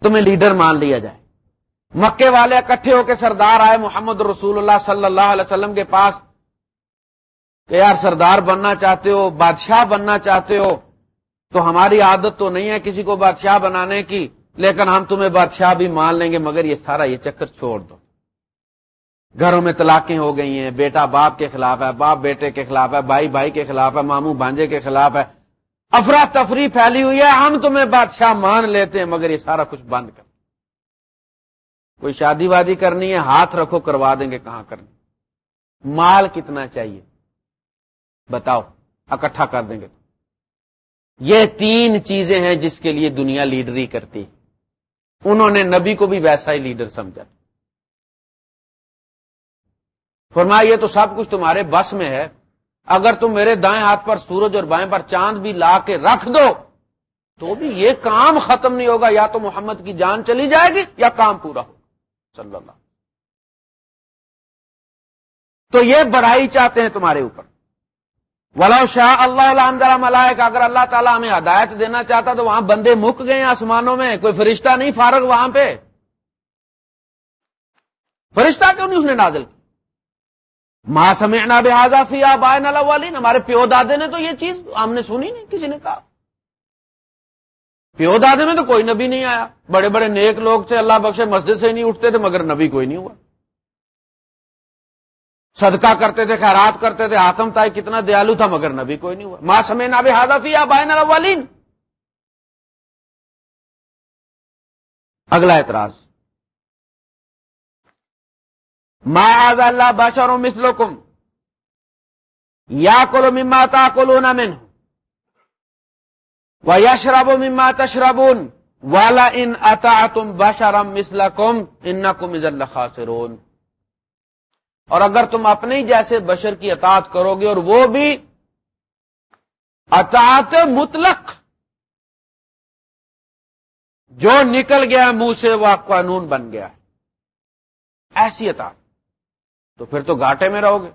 [SPEAKER 1] تمہیں لیڈر مان لیا جائے۔ مکے والے اکٹھے ہو کے سردار آئے محمد رسول اللہ صلی اللہ علیہ وسلم کے پاس کہ یار سردار بننا چاہتے ہو، بادشاہ بننا چاہتے ہو، تو ہماری عادت تو نہیں ہے کسی کو بادشاہ بنانے کی، لیکن ہم تمہیں بادشاہ بھی مان لیں گے، مگر یہ سارا یہ چکر چھوڑ دو۔ گھروں میں طلاقیں ہو گئی ہیں، بیٹا باپ کے خلاف ہے، باپ بیٹے کے خلاف ہے، بھائی بھائی کے خلاف ہے، ماموں بھانجے کے خلاف ہے۔ افراتفری پھیلی ہوئی ہے، ہم تمہیں بادشاہ مان لیتے ہیں، مگر یہ سارا کچھ بند کر۔ کوئی شادی وادی کرنی ہے، ہاتھ رکھو، کروا دیں گے، کہاں کرنی۔ مال کتنا چاہیے؟ بتاؤ، اکٹھا کر دیں گے۔ یہ تین چیزیں ہیں جس کے لیے دنیا لیڈری کرتی۔ انہوں نے نبی کو بھی ویسا ہی لیڈر سمجھا۔ فرمایا یہ تو سب کچھ تمہارے بس میں ہے۔ اگر تم میرے دائیں ہاتھ پر سورج اور بائیں پر چاند بھی لا کے رکھ دو، تو بھی یہ کام ختم نہیں ہوگا۔ یا تو محمد کی جان چلی جائے گی یا کام پورا ہوگا۔ صلی اللہ تو یہ بڑائی چاہتے ہیں تمہارے اوپر۔ ولا شاہ اللہ ملائک اگر اللہ تعالیٰ ہمیں ہدایت دینا چاہتا تو وہاں بندے مک گئے آسمانوں میں، کوئی فرشتہ نہیں، فارغ وہاں پہ۔ فرشتہ کیوں نہیں اس نے نازل کیا ماں سمعنا بحاظا فی آبائن الاولین ہمارے پیو دادے نے تو یہ چیز ہم نے سنی نہیں، کسی نے کہا۔ پیو دادے میں تو کوئی نبی نہیں آیا۔ بڑے بڑے نیک لوگ تھے، اللہ بخشے، مسجد سے نہیں اٹھتے تھے، مگر نبی کوئی نہیں ہوا۔ صدقہ کرتے تھے، خیرات کرتے تھے، آتم تائی کتنا دیالو تھا، مگر نبی کوئی نہیں ہوا۔ ماں سمعنا بحاظا فی آبائن الاولین۔ اگلا اعتراض۔ آز اللہ بشر مثلکم۔ یا کلو مما تا کلو نمن و یشرب مما تشربون۔ والا ان اتا تم بشرم مسلکم ان کم از خاصرون اور اگر تم اپنے ہی جیسے بشر کی اطاعت کرو گے اور وہ بھی اطاعت مطلق، جو نکل گیا منہ سے وہ قانون بن گیا ایسی اطاعت۔ تو پھر تو گھاٹے میں رہو گے۔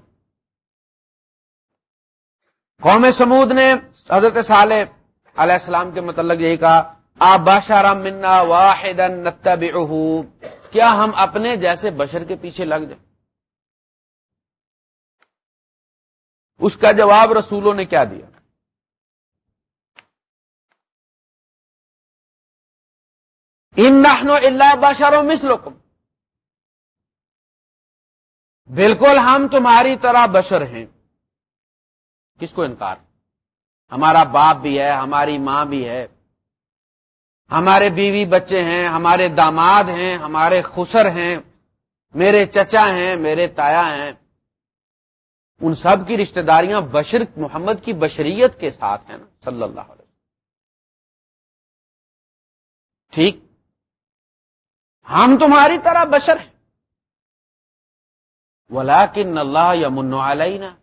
[SPEAKER 1] قوم سمود نے حضرت صالح علیہ السلام کے متعلق یہی کہا آپ بادشاہ منا واحد کیا ہم اپنے جیسے بشر کے پیچھے لگ جائیں؟ اس کا جواب رسولوں نے کیا دیا؟ ان نحن اللہ بشر مثلکم۔ بالکل ہم تمہاری طرح بشر ہیں۔ کس کو انکار؟ ہمارا باپ بھی ہے، ہماری ماں بھی ہے۔ ہمارے بیوی بچے ہیں، ہمارے داماد ہیں، ہمارے خسر ہیں۔ میرے چچا ہیں، میرے تایا ہیں۔ ان سب کی رشتہ داریاں بشر محمد کی بشریت کے ساتھ ہیں نا، صلی اللہ علیہ وسلم۔ ٹھیک؟ ہم تمہاری طرح بشر ہیں۔ ولیکن اللہ یمن علینا۔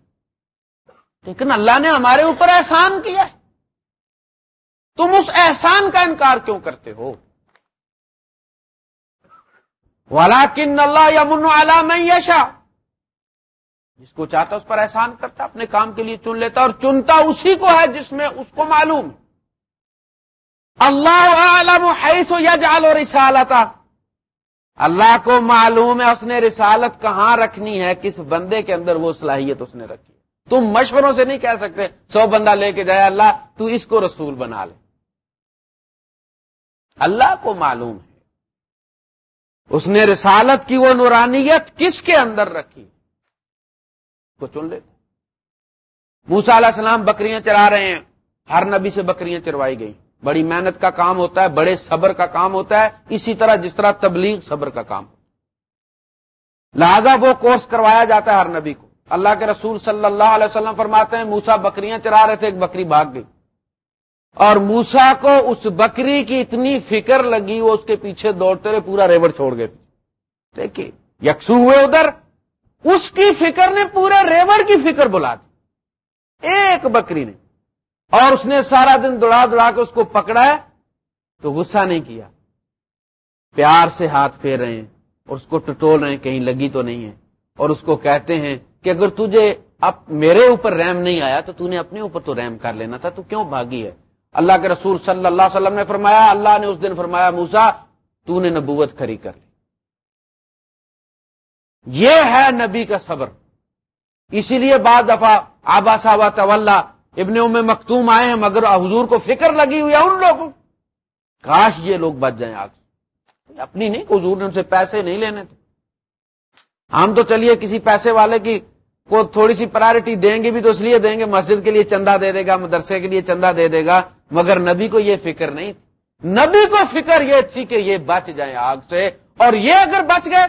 [SPEAKER 1] لیکن اللہ نے ہمارے اوپر احسان کیا ہے۔ تم اس احسان کا انکار کیوں کرتے ہو؟ ولیکن اللہ یمن علی من یشا جس کو چاہتا اس پر احسان کرتا اپنے کام کے لیے چن لیتا اور چنتا اسی کو ہے جس میں اس کو معلوم اللہ عالم حیث یجعل رسالتا۔ اللہ کو معلوم ہے اس نے رسالت کہاں رکھنی ہے، کس بندے کے اندر وہ صلاحیت اس نے رکھی تم مشوروں سے نہیں کہہ سکتے، سو بندہ لے کے جائے، اللہ تو اس کو رسول بنا لے۔ اللہ کو معلوم ہے۔ اس نے رسالت کی وہ نورانیت کس کے اندر رکھی؟ کو چن لیتے موسا علیہ السلام بکریاں چرا رہے ہیں۔ ہر نبی سے بکریاں چروائی گئی بڑی محنت کا کام ہوتا ہے، بڑے صبر کا کام ہوتا ہے۔ اسی طرح جس طرح تبلیغ صبر کا کام لہذا وہ کورس کروایا جاتا ہے ہر نبی کو۔ اللہ کے رسول صلی اللہ علیہ وسلم فرماتے ہیں موسا بکریاں چرا رہے تھے، ایک بکری بھاگ گئی۔ اور موسا کو اس بکری کی اتنی فکر لگی، وہ اس کے پیچھے دوڑتے رہے، پورا ریوڑ چھوڑ گئے۔ دیکھیے، یکسو ہوئے ادھر اس کی فکر نے پورے ریوڑ کی فکر بلا دی۔ ایک بکری نے۔ اور اس نے سارا دن دوڑا دوڑا کے اس کو پکڑا ہے تو غصہ نہیں کیا۔ پیار سے ہاتھ پھیر رہے ہیں اور اس کو ٹٹول رہے ہیں، کہیں لگی تو نہیں ہے۔ اور اس کو کہتے ہیں کہ اگر تجھے اب میرے اوپر ریم نہیں آیا تو نے اپنے اوپر تو ریم کر لینا تھا، تو کیوں بھاگی ہے؟ اللہ کے رسول صلی اللہ علیہ وسلم نے فرمایا، اللہ نے اس دن فرمایا موسا تو نے نبوت کھری کر لی۔ یہ ہے نبی کا صبر۔ اسی لیے بعض دفعہ آبا صاحب طول ابن میں مختوم آئے ہیں، مگر حضور کو فکر لگی ہوئی ہے ان لوگوں کاش یہ لوگ بچ جائیں آگ اپنی نہیں حضور نے ان سے پیسے نہیں لینے تھے۔ ہم تو چلیے کسی پیسے والے کی کو تھوڑی سی پرائرٹی دیں گے بھی تو اس لیے دیں گے، مسجد کے لیے چندہ دے دے گا، مدرسے کے لیے چندہ دے دے گا، مگر نبی کو یہ فکر نہیں تھی۔ نبی کو فکر یہ تھی کہ یہ بچ جائیں آگ سے، اور یہ اگر بچ گئے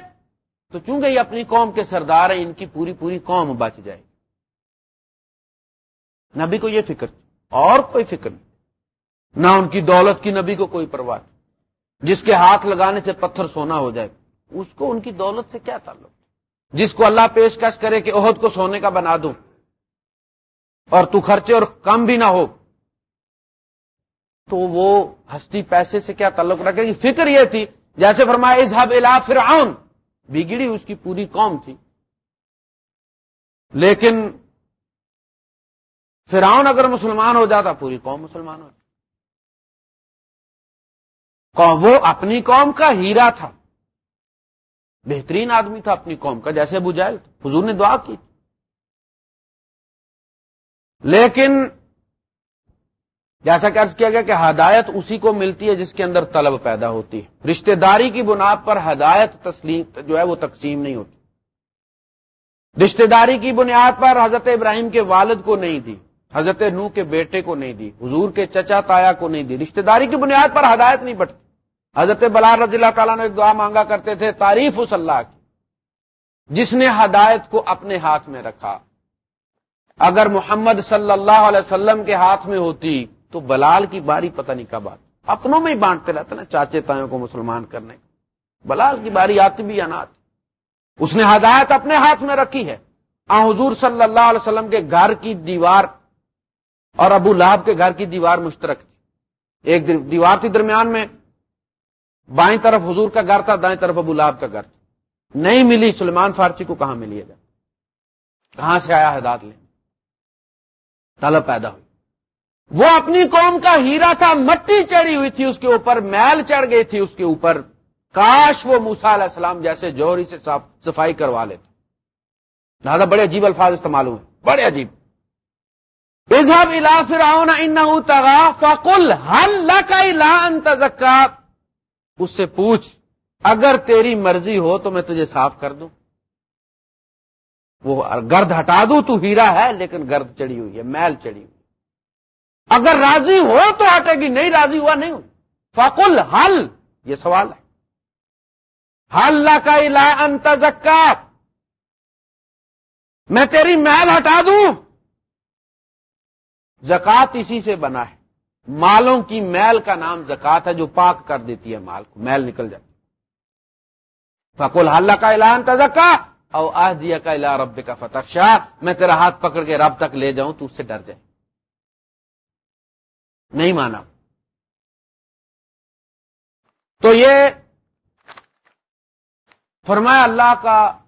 [SPEAKER 1] تو چونکہ یہ اپنی قوم کے سردار ہیں، ان کی پوری پوری قوم بچ جائے نبی کو یہ فکر اور کوئی فکر نہیں۔ نہ ان کی دولت کی نبی کو کوئی پرواہ جس کے ہاتھ لگانے سے پتھر سونا ہو جائے، اس کو ان کی دولت سے کیا تعلق؟ جس کو اللہ پیشکش کرے کہ عہد کو سونے کا بنا دوں اور تو خرچے اور کم بھی نہ ہو، تو وہ ہستی پیسے سے کیا تعلق رکھے گی؟ فکر یہ تھی، جیسے فرمایا اظہب الا فرعون۔ بگڑی اس کی پوری قوم تھی۔ لیکن فرعون اگر مسلمان ہو جاتا، پوری قوم مسلمان ہو جاتا وہ اپنی قوم کا ہیرا تھا۔ بہترین آدمی تھا اپنی قوم کا، جیسے ابو جائل حضور نے دعا کی۔ لیکن جیسا کہ عرض کیا گیا کہ ہدایت اسی کو ملتی ہے جس کے اندر طلب پیدا ہوتی ہے۔ رشتہ داری کی بنیاد پر ہدایت تسلیم جو ہے وہ تقسیم نہیں ہوتی۔ رشتہ داری کی بنیاد پر حضرت ابراہیم کے والد کو نہیں دی، حضرت نو کے بیٹے کو نہیں دی، حضور کے چچا تایا کو نہیں دی۔ رشتہ داری کی بنیاد پر ہدایت نہیں بٹتی حضرت بلال رضی اللہ تعالیٰ نے ایک دعا مانگا کرتے تھے، تعریف اس اللہ کی۔ جس نے ہدایت کو اپنے ہاتھ میں رکھا۔ اگر محمد صلی اللہ علیہ وسلم کے ہاتھ میں ہوتی تو بلال کی باری پتہ نہیں کب آتی۔ اپنوں میں ہی بانٹتے رہتے نا چاچے تایوں کو مسلمان کرنے۔ بلال کی باری آتی بھی یا نہ آتی۔ اس نے ہدایت اپنے ہاتھ میں رکھی ہے۔ آ، حضور صلی اللہ علیہ وسلم کے گھر کی دیوار اور ابو لاب کے گھر کی دیوار مشترک تھی۔ ایک دیوار تھی درمیان میں۔ بائیں طرف حضور کا گھر تھا، دائیں طرف ابو لاب کا گھر تھا۔ نہیں ملی سلمان فارسی کو، کہاں ملی ہے کہاں سے آیا ہدایت لے طلب پیدا ہوئی۔ وہ اپنی قوم کا ہیرا تھا، مٹی چڑھی ہوئی تھی اس کے اوپر، میل چڑھ گئی تھی اس کے اوپر۔ کاش وہ موسا علیہ السلام جیسے جوہری سے صفائی کروا لیتے۔ لہٰذا بڑے عجیب الفاظ استعمال ہوئے۔ بڑے عجیب۔ اظہب الا فرعون انہو تغا فقل حل لک الا ان اس سے پوچھ، اگر تیری مرضی ہو تو میں تجھے صاف کر دوں۔ وہ گرد ہٹا دوں، تو ہیرا ہے لیکن گرد چڑی ہوئی ہے، میل چڑی ہوئی اگر راضی ہو تو ہٹے گی، نہیں راضی ہوا، نہیں ہو۔ فقل، حل، یہ سوال ہے۔ حل کا علا انتظکا میں تیری میل ہٹا دوں۔ زکات اسی سے بنا ہے۔ مالوں کی میل کا نام زکات ہے، جو پاک کر دیتی ہے مال کو میل نکل جاتی فکل حل کا اعلان تزکا۔ او آ دیا کا الا رب کا فتح شاہ میں تیرا ہاتھ پکڑ کے رب تک لے جاؤں، تو اس سے ڈر جائے۔ نہیں مانا۔ تو یہ فرمایا اللہ کا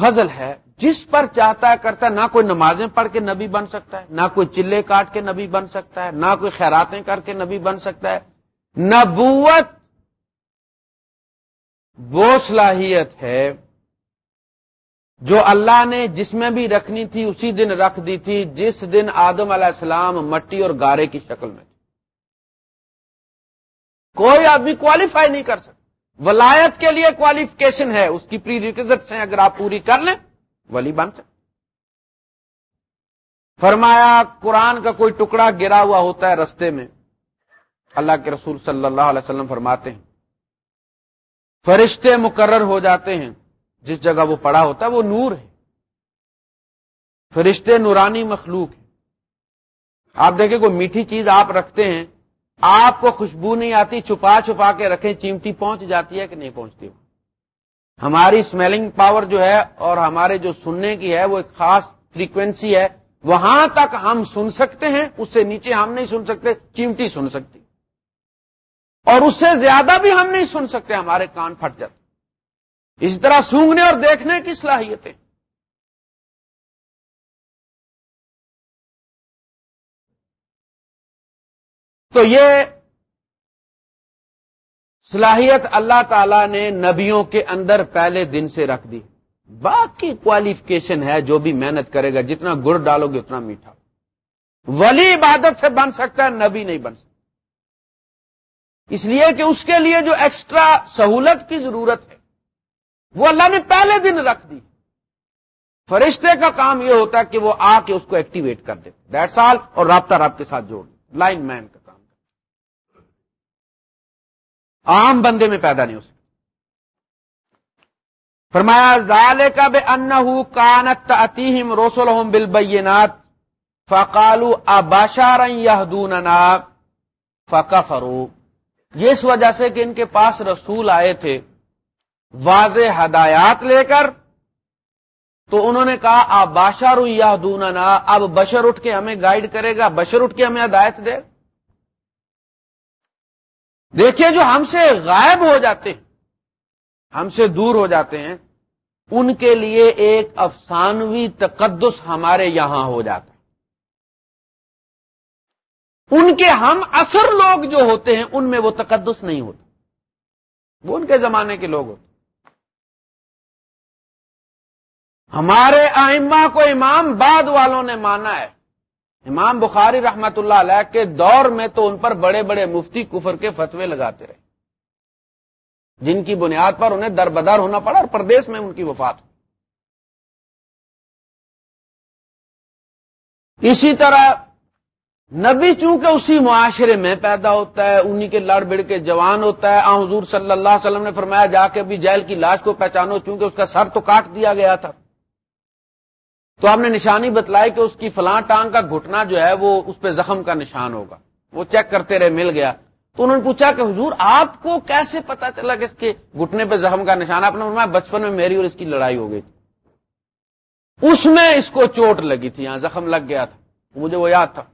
[SPEAKER 1] فضل ہے، جس پر چاہتا ہے کرتا ہے، نہ کوئی نمازیں پڑھ کے نبی بن سکتا ہے، نہ کوئی چلے کاٹ کے نبی بن سکتا ہے، نہ کوئی خیراتیں کر کے نبی بن سکتا ہے۔ نبوت وہ صلاحیت ہے جو اللہ نے جس میں بھی رکھنی تھی، اسی دن رکھ دی تھی، جس دن آدم علیہ السلام مٹی اور گارے کی شکل میں تھی۔ کوئی آدمی کوالیفائی نہیں کر سکتا۔ ولایت کے لیے کوالیفکیشن ہے، اس کی پری ریکزٹس ہیں، اگر آپ پوری کر لیں، ولی بن سکتے۔ فرمایا، قرآن کا کوئی ٹکڑا گرا ہوا ہوتا ہے رستے میں، اللہ کے رسول صلی اللہ علیہ وسلم فرماتے ہیں۔ فرشتے مقرر ہو جاتے ہیں۔ جس جگہ وہ پڑا ہوتا ہے وہ نور ہے۔ فرشتے نورانی مخلوق ہے آپ دیکھیں کوئی میٹھی چیز آپ رکھتے ہیں، آپ کو خوشبو نہیں آتی، چھپا چھپا کے رکھیں، چیمٹی پہنچ جاتی ہے کہ نہیں پہنچتی۔ ہماری اسمیلنگ پاور جو ہے اور ہمارے جو سننے کی ہے، وہ ایک خاص فریکوینسی ہے۔ وہاں تک ہم سن سکتے ہیں، اس سے نیچے ہم نہیں سن سکتے، چیمٹی سن سکتی۔ اور اس سے زیادہ بھی ہم نہیں سن سکتے، ہمارے کان پھٹ جاتے۔ اسی طرح سونگنے اور دیکھنے کی صلاحیتیں۔ تو یہ صلاحیت اللہ تعالی نے نبیوں کے اندر پہلے دن سے رکھ دی۔ باقی کوالیفکیشن ہے جو بھی محنت کرے گا، جتنا گڑ ڈالو گے اتنا میٹھا۔ ولی عبادت سے بن سکتا ہے، نبی نہیں بن سکتا۔ اس لیے کہ اس کے لیے جو ایکسٹرا سہولت کی ضرورت ہے وہ اللہ نے پہلے دن رکھ دی۔ فرشتے کا کام یہ ہوتا ہے کہ وہ آ کے اس کو ایکٹیویٹ کر دے۔ ڈیڑھ سال اور رابطہ رب کے ساتھ جوڑ۔ لائن مین کا کام۔ عام بندے میں پیدا نہیں ہو سکتا۔ فرمایا زال کا بے ان کانت اتیم روسول بل بینات فقالو اباشار فقا فرو یہ اس وجہ سے کہ ان کے پاس رسول آئے تھے۔ واضح ہدایات لے کر تو انہوں نے کہا، آپ باشار یا دوننا اب بشر اٹھ کے ہمیں گائیڈ کرے گا، بشر اٹھ کے ہمیں ہدایت دے۔ دیکھیے جو ہم سے غائب ہو جاتے ہیں، ہم سے دور ہو جاتے ہیں، ان کے لیے ایک افسانوی تقدس ہمارے یہاں ہو جاتا ہے۔ ان کے ہم اثر لوگ جو ہوتے ہیں، ان میں وہ تقدس نہیں ہوتا۔ وہ ان کے زمانے کے لوگ ہوتے ہمارے آئمہ کو امام بعد والوں نے مانا ہے۔ امام بخاری رحمت اللہ علیہ کے دور میں تو ان پر بڑے بڑے مفتی کفر کے فتوے لگاتے رہے۔ جن کی بنیاد پر انہیں دربدار ہونا پڑا اور پردیش میں ان کی وفات۔ اسی طرح نبی چونکہ اسی معاشرے میں پیدا ہوتا ہے، انہی کے لڑ بڑ کے جوان ہوتا ہے، آ حضور صلی اللہ علیہ وسلم نے فرمایا، جا کے بھی جیل کی لاش کو پہچانو، چونکہ اس کا سر تو کاٹ دیا گیا تھا۔ تو آپ نے نشانی بتلائی کہ اس کی فلاں ٹانگ کا گھٹنا جو ہے وہ اس پہ زخم کا نشان ہوگا۔ وہ چیک کرتے رہے، مل گیا۔ تو انہوں نے پوچھا کہ حضور، آپ کو کیسے پتا چلا کہ اس کے گھٹنے پہ زخم کا نشان؟ آپ نے فرمایا، بچپن میں میری اور اس کی لڑائی ہو گئی تھی۔ اس میں اس کو چوٹ لگی تھی، یہاں زخم لگ گیا تھا۔ مجھے وہ یاد تھا۔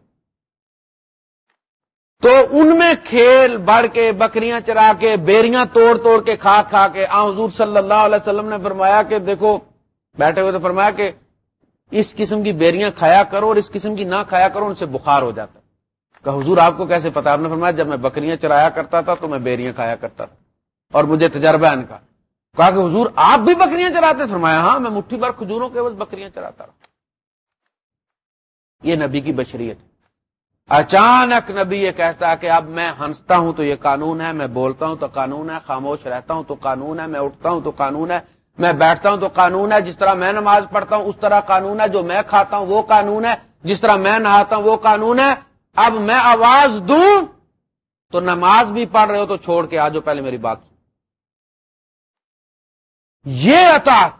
[SPEAKER 1] تو ان میں کھیل بڑھ کے، بکریاں چرا کے، بیریاں توڑ توڑ کے کھا کھا کے، آ حضور صلی اللہ علیہ وسلم نے فرمایا کہ دیکھو، بیٹھے ہوئے تو فرمایا کہ اس قسم کی بیریاں کھایا کرو اور اس قسم کی نہ کھایا کرو، ان سے بخار ہو جاتا ہے۔ کہ حضور، آپ کو کیسے پتا؟ آپ نے فرمایا، جب میں بکریاں چرایا کرتا تھا تو میں بیریاں کھایا کرتا تھا اور مجھے تجربہ ان کا۔ کہا کہ حضور، آپ بھی بکریاں چراتے؟ فرمایا ہاں میں مٹھی بھر کھجوروں کے بس بکریاں چراتا رہا۔ یہ نبی کی بشریت۔ اچانک نبی یہ کہتا کہ اب میں ہنستا ہوں تو یہ قانون ہے، میں بولتا ہوں تو قانون ہے، خاموش رہتا ہوں تو قانون ہے، میں اٹھتا ہوں تو قانون ہے۔ میں بیٹھتا ہوں تو قانون ہے، جس طرح میں نماز پڑھتا ہوں، اس طرح قانون ہے، جو میں کھاتا ہوں، وہ قانون ہے۔ جس طرح میں نہاتا ہوں، وہ قانون ہے۔ اب میں آواز دوں تو نماز بھی پڑھ رہے ہو تو چھوڑ کے آجو پہلے میری بات یہ اطاعت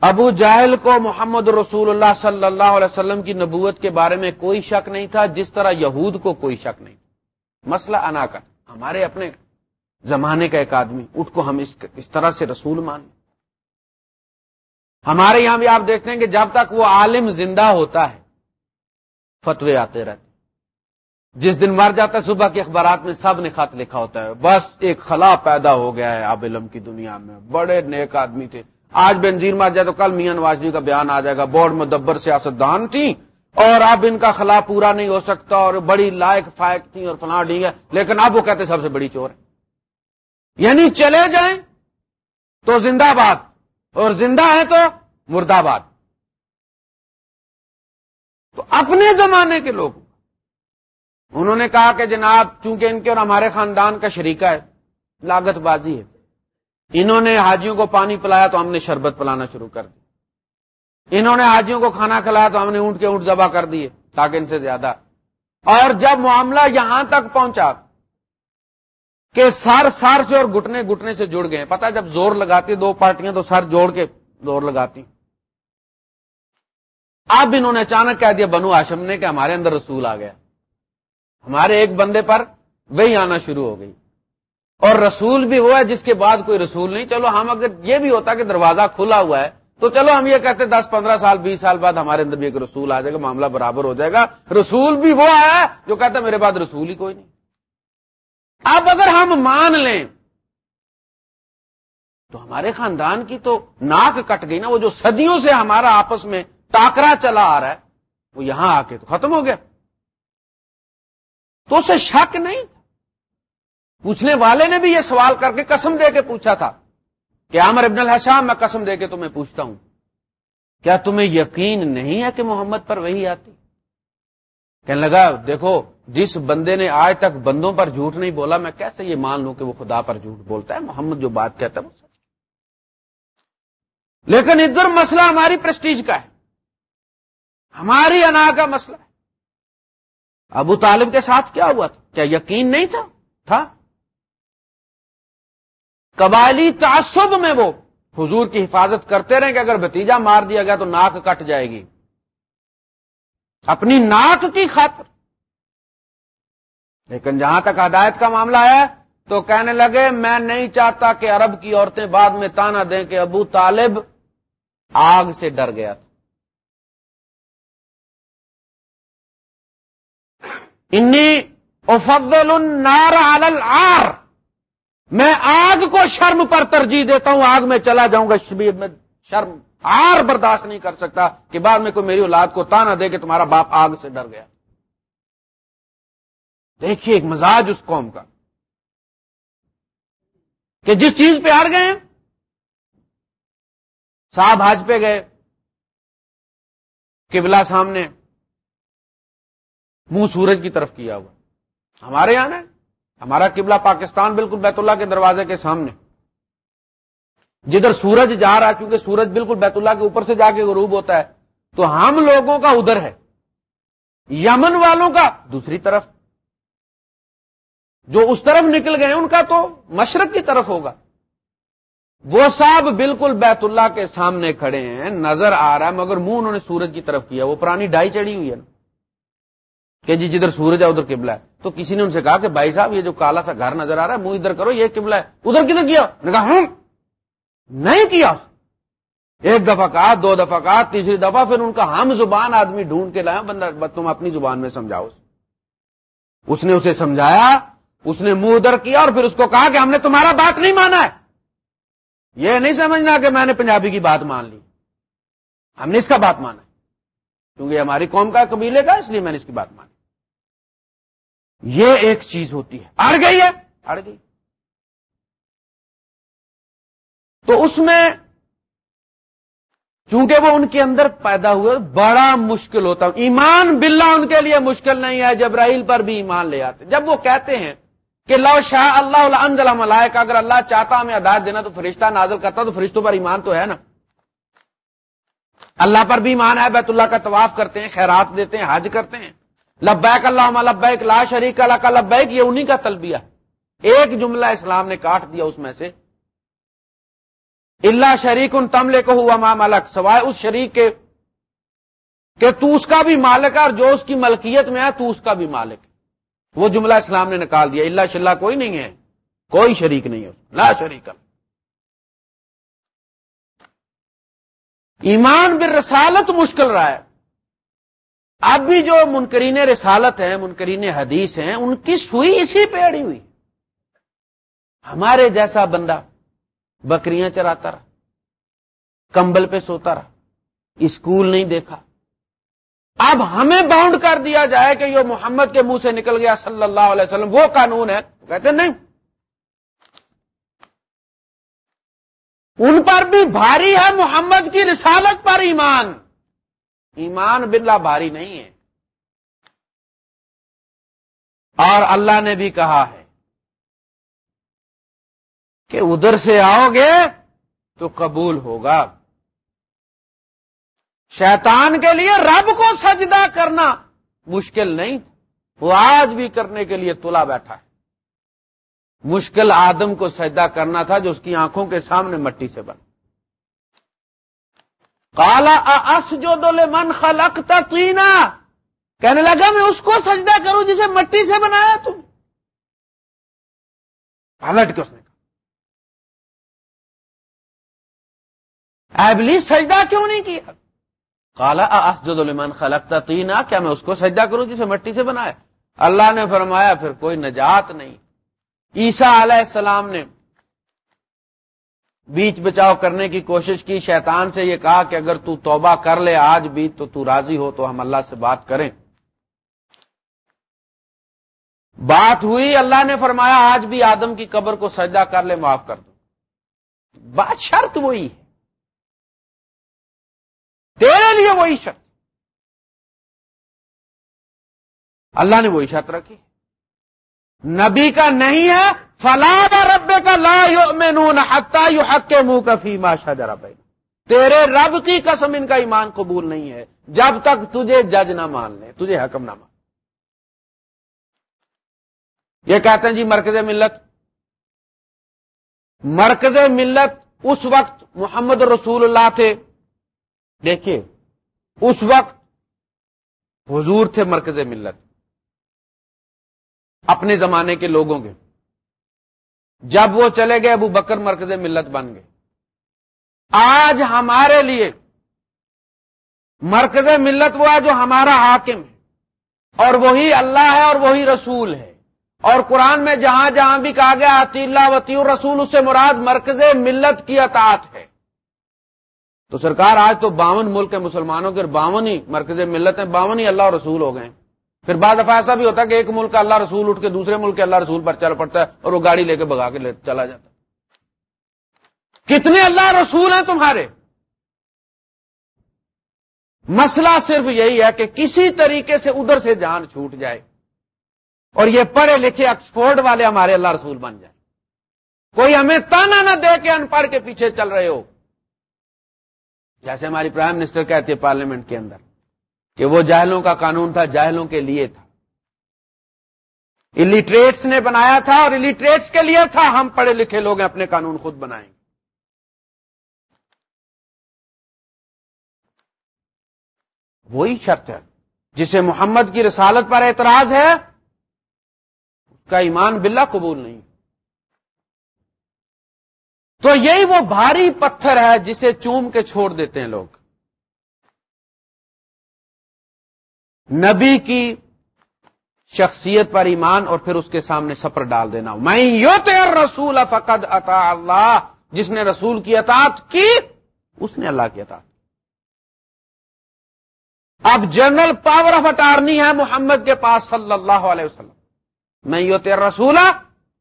[SPEAKER 1] ابو جاہل کو محمد رسول اللہ صلی اللہ علیہ وسلم کی نبوت کے بارے میں کوئی شک نہیں تھا، جس طرح یہود کو کوئی شک نہیں۔ مسئلہ انا کر ہمارے اپنے زمانے کا ایک آدمی، اٹھ کو ہم اس طرح سے رسول مان ہمارے یہاں بھی آپ دیکھتے ہیں کہ جب تک وہ عالم زندہ ہوتا ہے، فتوے آتے رہتے جس دن مر جاتا ہے، صبح کے اخبارات میں سب نے خط لکھا ہوتا ہے، بس ایک خلا پیدا ہو گیا ہے آب علم کی دنیا میں۔ بڑے نیک آدمی تھے۔ آج بنزیر مر جائے تو کل میاں نواز کا بیان آ جائے گا۔ بورڈ میں دبر سیاست دان تھی اور اب ان کا خلا پورا نہیں ہو سکتا اور بڑی لائق فائق تھی اور فلاں ڈی ہے۔ لیکن اب وہ کہتے سب سے بڑی چور ہے۔ یعنی چلے جائیں تو زندہ باد، اور زندہ ہے تو مرد آباد تو اپنے زمانے کے لوگ، انہوں نے کہا کہ جناب، چونکہ ان کے اور ہمارے خاندان کا شریکہ ہے، لاگت بازی ہے۔ انہوں نے حاجیوں کو پانی پلایا تو ہم نے شربت پلانا شروع کر دی۔ انہوں نے حاجیوں کو کھانا کھلایا تو ہم نے اونٹ کے اونٹ ذبح کر دیے تاکہ ان سے زیادہ۔ اور جب معاملہ یہاں تک پہنچا کہ سر سر سے اور گٹنے گٹنے سے جڑ گئے پتا جب زور لگاتی دو پارٹیاں تو سر جوڑ کے زور لگاتی اب انہوں نے اچانک کہہ دیا، بنو آشم نے کہ ہمارے اندر رسول آ گیا۔ ہمارے ایک بندے پر وہی آنا شروع ہو گئی۔ اور رسول بھی ہوا ہے، جس کے بعد کوئی رسول نہیں۔ چلو ہم اگر یہ بھی ہوتا کہ دروازہ کھلا ہوا ہے، تو چلو ہم یہ کہتے دس، پندرہ سال، بیس سال بعد ہمارے اندر بھی ایک رسول آ جائے گا، معاملہ برابر ہو جائے گا۔ رسول بھی وہ ہے، جو کہتا ہے، میرے بعد رسول ہی کوئی نہیں۔ اب اگر ہم مان لیں تو ہمارے خاندان کی تو ناک کٹ گئی نا، وہ جو صدیوں سے ہمارا آپس میں ٹاکرا چلا آ رہا ہے، وہ یہاں آ کے تو ختم ہو گیا۔ تو اسے شک نہیں پوچھنے والے نے بھی یہ سوال کر کے قسم دے کے پوچھا تھا کہ عامر ابن الحشام، میں قسم دے کے تمہیں پوچھتا ہوں، کیا تمہیں یقین نہیں ہے کہ محمد پر وہی آتی؟ کہنے لگا، دیکھو جس بندے نے آج تک بندوں پر جھوٹ نہیں بولا، میں کیسے یہ مان لوں کہ وہ خدا پر جھوٹ بولتا ہے؟ محمد جو بات کہتا ہے وہ سچ لیکن ادھر مسئلہ ہماری پرسٹیج کا ہے۔ ہماری انا کا مسئلہ ہے۔ ابو طالب کے ساتھ کیا ہوا تھا؟ کیا یقین نہیں تھا؟ تھا۔ قبائلی تعصب میں وہ حضور کی حفاظت کرتے رہے کہ اگر بتیجا مار دیا گیا تو ناک کٹ جائے گی۔ اپنی ناک کی خاطر۔ لیکن جہاں تک ہدایت کا معاملہ ہے تو کہنے لگے، میں نہیں چاہتا کہ عرب کی عورتیں بعد میں تانا دیں کہ ابو طالب آگ سے ڈر گیا تھا۔ انی افضل النار علی العار۔ میں آگ کو شرم پر ترجیح دیتا ہوں، آگ میں چلا جاؤں گا، شبیر میں شرم آر برداشت نہیں کر سکتا کہ بعد میں کوئی میری اولاد کو تانا دے کہ تمہارا باپ آگ سے ڈر گیا۔ دیکھیے ایک مزاج اس قوم کا کہ جس چیز پہ ہار گئے صاحب حج پہ گئے، قبلہ سامنے، منہ سورج کی طرف کیا ہوا۔ ہمارے یہاں نا، ہمارا قبلہ پاکستان بالکل بیت اللہ کے دروازے کے سامنے۔ جدھر سورج جا رہا ہے کیونکہ سورج بالکل بیت اللہ کے اوپر سے جا کے غروب ہوتا ہے، تو ہم لوگوں کا ادھر ہے، یمن والوں کا دوسری طرف۔ جو اس طرف نکل گئے ان کا تو مشرق کی طرف ہوگا۔ وہ صاحب بالکل بیت اللہ کے سامنے کھڑے ہیں، نظر آ رہا ہے، مگر منہ انہوں نے سورج کی طرف کیا۔ وہ پرانی ڈائی چڑھی ہوئی ہے نا۔ کہ جی جدھر سورج ہے، ادھر قبلہ ہے۔ تو کسی نے ان سے کہا کہ بھائی صاحب، یہ جو کالا سا گھر نظر آ رہا ہے، منہ ادھر کرو، یہ قبلہ ہے۔ ادھر کدھر کیا؟ نے کہا ہوں نہیں کیا۔ ایک دفعہ کہا، دو دفعہ کہا، تیسری دفعہ پھر ان کا ہم زبان آدمی ڈھونڈ کے لایا، بندہ، تم اپنی زبان میں سمجھاؤ۔ اس نے اسے سمجھایا اس نے منہ ادھر کیا اور پھر اس کو کہا کہ ہم نے تمہارا بات نہیں مانا ہے۔ یہ نہیں سمجھنا کہ میں نے پنجابی کی بات مان لی۔ ہم نے اس کا بات مانا کیونکہ ہماری قوم کا قبیلے کا، اس لیے میں نے اس کی بات مانی۔ یہ ایک چیز ہوتی ہے۔ اڑ گئی ہے۔ اڑ گئی۔ تو اس میں چونکہ وہ ان کے اندر پیدا ہوئے بڑا مشکل ہوتا ایمان باللہ ان کے لیے مشکل نہیں ہے۔ جبرائیل پر بھی ایمان لے آتے۔ جب وہ کہتے ہیں کہ لو شاہ اللہ انزل ملائک اگر اللہ چاہتا ہمیں ہدایت دینا تو فرشتہ نازل کرتا، تو فرشتوں پر ایمان تو ہے نا؟ اللہ پر بھی ایمان ہے، بیت اللہ کا طواف کرتے ہیں، خیرات دیتے ہیں، حج کرتے ہیں۔ لبیک اللہ لبیک، لا شریک اللہ کا لبیک یہ انہی کا تلبیہ۔ ایک جملہ اسلام نے کاٹ دیا اس میں سے۔ اللہ شریک ان تملے کو ہوا ماں سوائے اس شریک کے کہ تو اس کا بھی مالک ہے اور جو اس کی ملکیت میں ہے، تو اس کا بھی مالک ہے۔ وہ جملہ اسلام نے نکال دیا اللہ شلہ کوئی نہیں ہے، کوئی شریک نہیں ہے، لا شریک ایمان بر رسالت مشکل رہا ہے۔ اب بھی جو منکرین رسالت ہیں، منکرین حدیث ہیں، ان کی سوئی اسی پہ اڑی ہوئی۔ ہمارے جیسا بندہ بکریاں چراتا رہا، کمبل پہ سوتا رہا، اسکول نہیں دیکھا۔ اب ہمیں باؤنڈ کر دیا جائے کہ یہ محمد کے منہ سے نکل گیا صلی اللہ علیہ وسلم، وہ قانون ہے۔ کہتے نہیں۔ ان پر بھی بھاری ہے محمد کی رسالت پر ایمان۔ ایمان بلا بھاری نہیں ہے۔ اور اللہ نے بھی کہا ہے کہ ادھر سے آؤ گے تو قبول ہوگا۔ شیطان کے لیے رب کو سجدہ کرنا مشکل نہیں وہ آج بھی کرنے کے لیے تلا بیٹھا ہے۔ مشکل آدم کو سجدہ کرنا تھا جو اس کی آنکھوں کے سامنے مٹی سے بنا۔ کالا اص جو دولے من خلقتا تینا کہنے لگا، میں اس کو سجدہ کروں جسے مٹی سے بنایا تم۔ پلٹ کے اس نے کہا۔ ایبلی سجدہ کیوں نہیں کیا؟ کالا اسجد لمن خلقتا تینا کیا میں اس کو سجدہ کروں جسے مٹی سے بنایا؟ اللہ نے فرمایا، پھر کوئی نجات نہیں. عیسا علیہ السلام نے بیچ بچاؤ کرنے کی کوشش کی، شیطان سے یہ کہا کہ اگر تو توبہ کر لے آج بھی تو تو راضی ہو تو ہم اللہ سے بات کریں۔ بات ہوئی، اللہ نے فرمایا، آج بھی آدم کی قبر کو سجدہ کر لے، معاف کر دو۔ بات شرط وہی ہے۔ تیرے لیے وہی شرط۔ اللہ نے وہی شرط رکھی۔ نبی کا نہیں ہے، فلا رب کا لا میں نون یو حق کے منہ کا فیما شاہ تیرے رب کی قسم ان کا ایمان قبول نہیں ہے۔ جب تک تجھے جج نہ مان لے، تجھے حکم نہ مان۔ یہ کہتے ہیں جی مرکز ملت۔ مرکز ملت اس وقت محمد رسول اللہ تھے۔ دیکھیے اس وقت حضور تھے مرکز ملت، اپنے زمانے کے لوگوں کے۔ جب وہ چلے گئے، ابو بکر مرکز ملت بن گئے۔ آج ہمارے لیے مرکز ملت وہ ہے جو ہمارا حاکم ہے، اور وہی اللہ ہے اور وہی رسول ہے۔ اور قرآن میں جہاں جہاں بھی کہا گیا عطی اللہ وطی رسول اس سے مراد مرکز ملت کی اطاعت ہے۔ تو سرکار آج تو باون ملک کے مسلمانوں کے باون ہی مرکز ملت ہیں، باون ہی اللہ رسول ہو گئے پھر بعض دفعہ ایسا بھی ہوتا ہے کہ ایک ملک کا اللہ رسول اٹھ کے دوسرے ملک کے اللہ رسول پر چل پڑتا ہے اور وہ گاڑی لے کے بگا کے چلا جاتا ہے۔ کتنے اللہ رسول ہیں تمہارے؟ مسئلہ صرف یہی ہے کہ کسی طریقے سے ادھر سے جان چھوٹ جائے اور یہ پڑھے لکھے آکسفورڈ والے ہمارے اللہ رسول بن جائیں۔ کوئی ہمیں تانا نہ دے کے ان پڑھ کے پیچھے چل رہے ہو۔ جیسے ہماری پرائم منسٹر کہتے ہیں پارلیمنٹ کے اندر کہ وہ جاہلوں کا قانون تھا، جاہلوں کے لیے تھا۔ الٹریٹس نے بنایا تھا اور الٹریٹس کے لیے تھا۔ ہم پڑھے لکھے لوگ اپنے قانون خود بنائیں گے۔ وہی شرط ہے، جسے محمد کی رسالت پر اعتراض ہے، اس کا ایمان باللہ قبول نہیں۔ تو یہی وہ بھاری پتھر ہے جسے چوم کے چھوڑ دیتے ہیں لوگ۔ نبی کی شخصیت پر ایمان اور پھر اس کے سامنے سفر ڈال دینا۔ میں یو تیر رسول فقد عطا اللہ۔ جس نے رسول کی اطاعت کی، اس نے اللہ کی اطاعت اب جنرل پاور آف اٹارنی ہے محمد کے پاس صلی اللہ علیہ وسلم۔ میں یو تیر رسول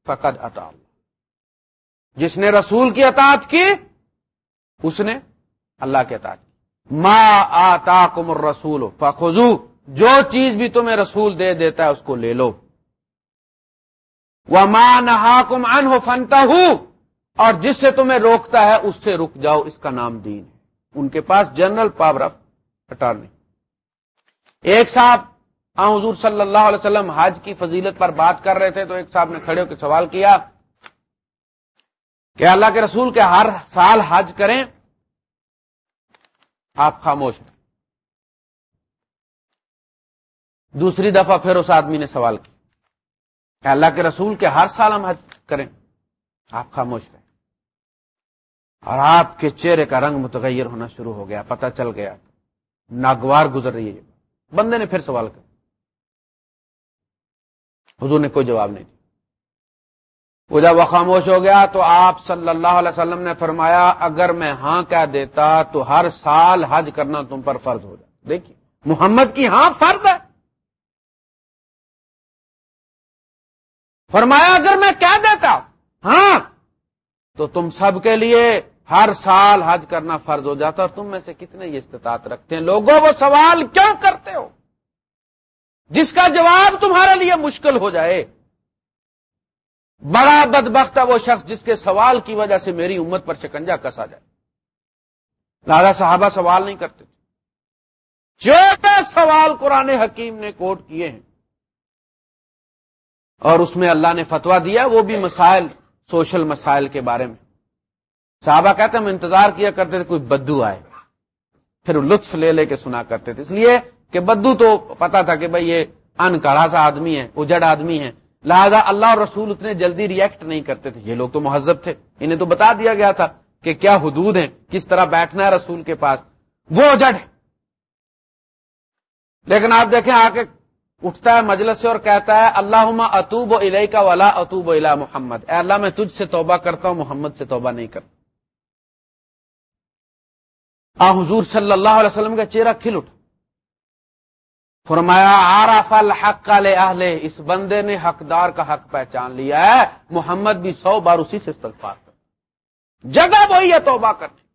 [SPEAKER 1] فقد عطا اللہ۔ جس نے رسول کی اطاعت کی، اس نے اللہ کے اطاعت کی۔ ما آتا کم رسول فخو جو چیز بھی تمہیں رسول دے دیتا ہے، اس کو لے لو۔ وہ ماں نہا کم ان ہو فنتا ہوں اور جس سے تمہیں روکتا ہے، اس سے رک جاؤ، اس کا نام دین ہے۔ ان کے پاس جنرل پاور آف اٹارنی۔ ایک صاحب حضور صلی اللہ علیہ وسلم حج کی فضیلت پر بات کر رہے تھے، تو ایک صاحب نے کھڑے ہو کے سوال کیا کہ اللہ کے رسول کے ہر سال حج کریں، آپ خاموش ہیں۔ دوسری دفعہ پھر اس آدمی نے سوال کیا، کہ اللہ کے رسول کے ہر سال ہم حج کریں، آپ خاموش رہے اور آپ کے چہرے کا رنگ متغیر ہونا شروع ہو گیا، پتہ چل گیا، ناگوار گزر رہی ہے۔ بندے نے پھر سوال کیا۔ حضور نے کوئی جواب نہیں دیا۔ وہ جب وہ خاموش ہو گیا تو آپ صلی اللہ علیہ وسلم نے فرمایا، اگر میں ہاں کہہ دیتا تو ہر سال حج کرنا تم پر فرض ہو جائے۔ دیکھیے، محمد کی ہاں فرض ہے۔ فرمایا، اگر میں کہہ دیتا ہاں تو تم سب کے لیے ہر سال حج کرنا فرض ہو جاتا۔ اور تم میں سے کتنے یہ استطاعت رکھتے ہیں؟ لوگوں، وہ سوال کیوں کرتے ہو؟ جس کا جواب تمہارے لیے مشکل ہو جائے۔ بڑا بدبخت ہے وہ شخص جس کے سوال کی وجہ سے میری امت پر شکنجا کسا جائے۔ لہذا صحابہ سوال نہیں کرتے۔ چھوٹے سوال قرآن حکیم نے کوٹ کیے ہیں اور اس میں اللہ نے فتوا دیا، وہ بھی مسائل، سوشل مسائل کے بارے میں۔ صحابہ کہتے ہیں، ہم انتظار کیا کرتے تھے، کوئی بدو آئے۔ پھر لطف لے لے کے سنا کرتے تھے۔ اس لیے کہ بدو تو پتا تھا کہ بھائی یہ ان کڑا سا آدمی ہے، اجڑ آدمی ہے۔ لہذا اللہ اور رسول اتنے جلدی ریئیکٹ نہیں کرتے تھے۔ یہ لوگ تو مہذب تھے۔ انہیں تو بتا دیا گیا تھا کہ کیا حدود ہیں، کس طرح بیٹھنا ہے رسول کے پاس۔ وہ اجڑ ہے۔ لیکن آپ دیکھیں آ کے اٹھتا ہے مجلس سے اور کہتا ہے اللہ اتوب و علیہ کا ولا اتوب الا محمد۔ اے اللہ، میں تجھ سے توبہ کرتا ہوں، محمد سے توبہ نہیں کرتا۔ آ، حضور صلی اللہ علیہ وسلم کا چہرہ کھل اٹھا۔ فرمایا آراف الحق اہل اس بندے نے حقدار کا حق پہچان لیا ہے۔ محمد بھی سو بار اسی سے استغفار کر جگہ وہی ہے، توبہ کرنے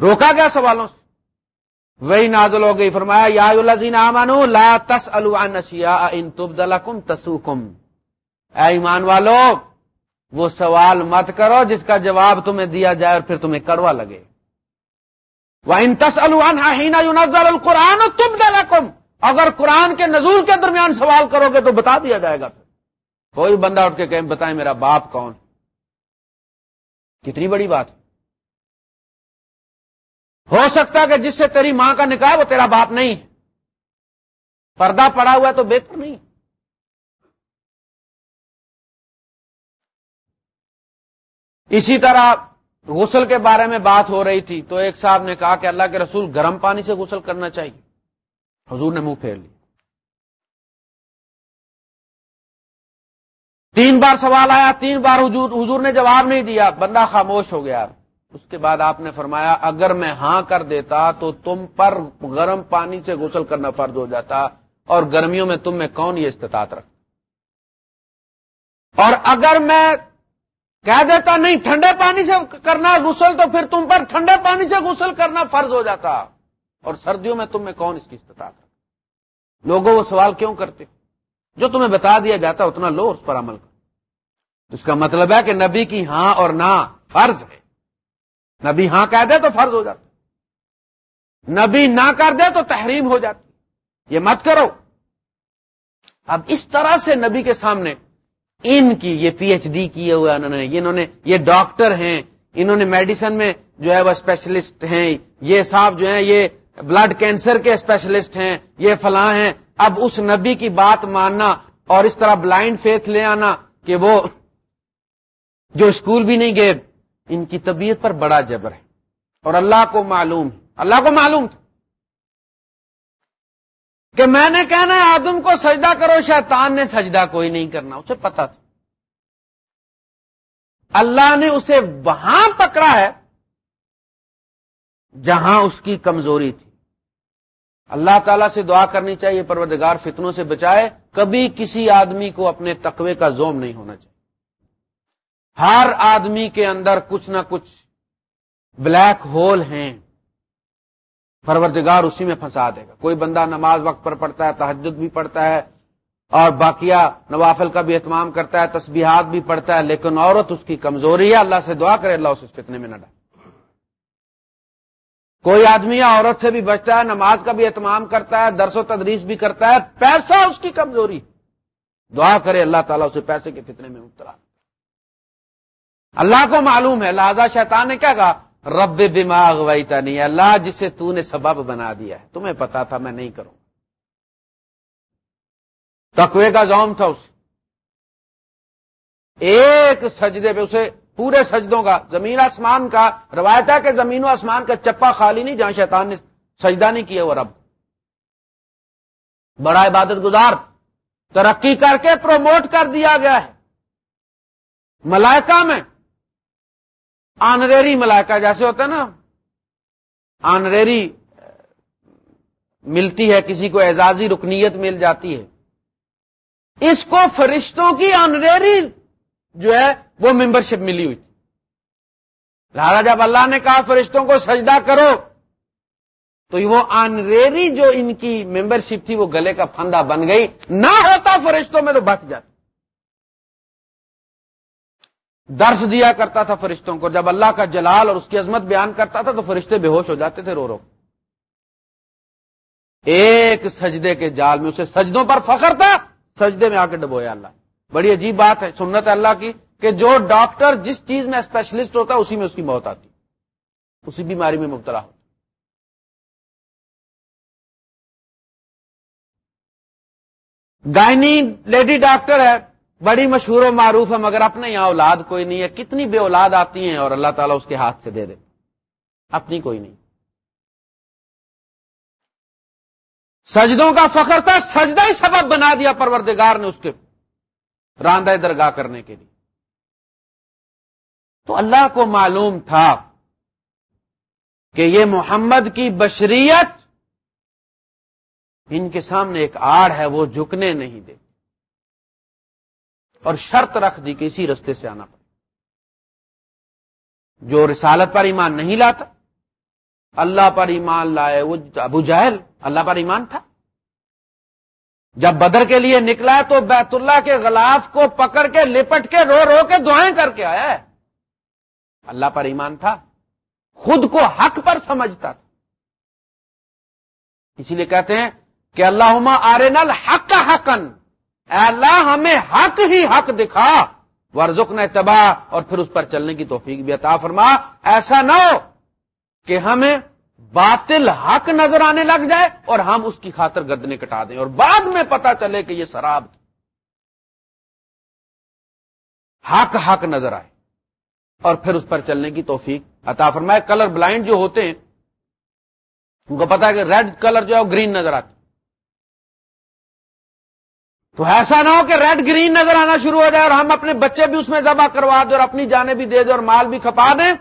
[SPEAKER 1] روکا گیا سوالوں سے۔ وہی نازل ہو گئی۔ فرمایا، یا مانو لا تس الشیا ان تبدلکم تسوکم۔ اے ایمان والو، وہ سوال مت کرو جس کا جواب تمہیں دیا جائے اور پھر تمہیں کڑوا لگے وہ ان تس النزل القرآن تبدلکم اگر قرآن کے نزول کے درمیان سوال کرو گے تو بتا دیا جائے گا پھر۔ کوئی بندہ اٹھ کے کہ بتائیں میرا باپ کون؟ کتنی بڑی بات۔ ہو سکتا کہ جس سے تیری ماں کا نکاح وہ تیرا باپ نہیں۔ پردہ پڑا ہوا ہے تو بہتر نہیں۔ اسی طرح غسل کے بارے میں بات ہو رہی تھی تو ایک صاحب نے کہا کہ اللہ کے رسول گرم پانی سے غسل کرنا چاہیے۔ حضور نے منہ پھیر لی تین بار سوال آیا، تین بار حضور نے جواب نہیں دیا۔ بندہ خاموش ہو گیا۔ اس کے بعد آپ نے فرمایا، اگر میں ہاں کر دیتا تو تم پر گرم پانی سے غسل کرنا فرض ہو جاتا اور گرمیوں میں تم میں کون یہ استطاعت رکھ اور اگر میں کہہ دیتا، نہیں، ٹھنڈے پانی سے کرنا غسل تو پھر تم پر ٹھنڈے پانی سے غسل کرنا فرض ہو جاتا۔ اور سردیوں میں تم میں کون اس کی استطاعت رکھ لوگوں وہ سوال کیوں کرتے؟ جو تمہیں بتا دیا جاتا اتنا لو اس پر عمل کرو۔ اس کا مطلب ہے کہ نبی کی ہاں اور نہ فرض ہے۔ نبی ہاں کہہ دے تو فرض ہو جاتا۔ نبی نہ کر دے تو تحریم ہو جاتی۔ یہ مت کرو۔ اب اس طرح سے نبی کے سامنے ان کی یہ پی ایچ ڈی کیے ہوئے انہوں نے انہوں نے، یہ ڈاکٹر ہیں، انہوں نے میڈیسن میں جو ہے وہ اسپیشلسٹ ہیں، یہ صاحب جو ہیں، یہ بلڈ کینسر کے اسپیشلسٹ ہیں، یہ فلاں ہیں۔ اب اس نبی کی بات ماننا اور اس طرح بلائنڈ فیتھ لے آنا کہ وہ جو اسکول بھی نہیں گئے، ان کی طبیعت پر بڑا جبر ہے۔ اور اللہ کو معلوم، اللہ کو معلوم تھا۔ کہ میں نے کہنا ہے آدم کو سجدہ کرو، شیطان نے سجدہ کوئی نہیں کرنا، اسے پتا تھا۔ اللہ نے اسے وہاں پکڑا ہے جہاں اس کی کمزوری تھی۔ اللہ تعالی سے دعا کرنی چاہیے، پروردگار فتنوں سے بچائے، کبھی کسی آدمی کو اپنے تقوی کا زوم نہیں ہونا چاہیے۔ ہر آدمی کے اندر کچھ نہ کچھ بلیک ہول ہیں۔ پروردگار اسی میں پھنسا دے گا۔ کوئی بندہ نماز وقت پر پڑھتا ہے تحجد بھی پڑھتا ہے، اور باقیہ نوافل کا بھی اہتمام کرتا ہے، تسبیحات بھی پڑھتا ہے، لیکن عورت اس کی کمزوری ہے، اللہ سے دعا کرے، اللہ اس فتنے میں نہ ڈال کوئی آدمی عورت سے بھی بچتا ہے، نماز کا بھی اہتمام کرتا ہے، درس و تدریس بھی کرتا ہے، پیسہ اس کی کمزوری دعا کرے، اللہ تعالیٰ اسے پیسے کے فتنے میں مبتلا اللہ کو معلوم ہے، لہذا شیطان نے کیا کہا؟ رب دماغ ویتا نہیں اللہ جسے تو نے سبب بنا دیا ہے۔ تمہیں پتا تھا میں نہیں کروں۔ تقوی کا زوم تھا اس۔ ایک سجدے پہ اسے پورے سجدوں کا، زمین آسمان کا، روایت ہے کہ زمین و آسمان کا چپا خالی نہیں، جہاں شیطان نے سجدہ نہیں کیا وہ رب۔ بڑا عبادت گزار۔ ترقی کر کے پروموٹ کر دیا گیا ہے۔ ملائکہ میں آنریری ملائکہ جیسے ہوتا ہے نا، آنریری ملتی ہے، کسی کو اعزازی رکنیت مل جاتی ہے۔ اس کو فرشتوں کی آنریری جو ہے، وہ ممبرشپ ملی ہوئی تھی۔ لہٰذا جب اللہ نے کہا فرشتوں کو سجدہ کرو، تو وہ آنریری جو ان کی ممبرشپ تھی، وہ گلے کا پھندا بن گئی۔ نہ ہوتا فرشتوں میں تو بچ جاتا۔ درس دیا کرتا تھا فرشتوں کو۔ جب اللہ کا جلال اور اس کی عظمت بیان کرتا تھا تو فرشتے بے ہوش ہو جاتے تھے، رو رو۔ ایک سجدے کے جال میں اسے سجدوں پر فخر تھا، سجدے میں آ کے ڈبویا اللہ۔ بڑی عجیب بات ہے، سنت اللہ کی کہ جو ڈاکٹر جس چیز میں اسپیشلسٹ ہوتا ہے، اسی میں اس کی موت آتی۔ اسی بیماری میں مبتلا ہوتا۔ گائنی لیڈی ڈاکٹر ہے بڑی مشہور و معروف ہے، مگر اپنے یہاں اولاد کوئی نہیں ہے۔ کتنی بے اولاد آتی ہیں اور اللہ تعالیٰ اس کے ہاتھ سے دے دے۔ اپنی کوئی نہیں۔ سجدوں کا فخر تھا، سجدہ ہی سبب بنا دیا پروردگار نے اس کے راندہ درگاہ کرنے کے لیے۔ تو اللہ کو معلوم تھا کہ یہ محمد کی بشریت ان کے سامنے ایک آڑ ہے، وہ جھکنے نہیں دے اور شرط رکھ دی کہ اسی رستے سے آنا پڑے۔ جو رسالت پر ایمان نہیں لاتا، اللہ پر ایمان لائے وہ ابو جہل، اللہ پر ایمان تھا۔ جب بدر کے لیے نکلا تو بیت اللہ کے غلاف کو پکڑ کے، لپٹ کے، رو رو کے دعائیں کر کے آیا ہے۔ اللہ پر ایمان تھا، خود کو حق پر سمجھتا تھا۔ اسی لیے کہتے ہیں کہ اللہ آرے نل حق حقن اے اللہ، ہمیں حق ہی حق دکھا۔ ورژ نے تباہ اور پھر اس پر چلنے کی توفیق بھی عطا فرما۔ ایسا نہ ہو کہ ہمیں باطل حق نظر آنے لگ جائے اور ہم اس کی خاطر گردنے کٹا دیں اور بعد میں پتا چلے کہ یہ شراب حق حق نظر آئے۔ اور پھر اس پر چلنے کی توفیق عطا فرمائے۔ کلر بلائنڈ جو ہوتے ہیں، ان کو پتا ہے کہ ریڈ کلر جو ہے وہ گرین نظر آتا تو ایسا نہ ہو کہ ریڈ گرین نظر آنا شروع ہو جائے اور ہم اپنے بچے بھی اس میں ذبح کروا دیں اور اپنی جانیں بھی دے دیں اور مال بھی کھپا دیں۔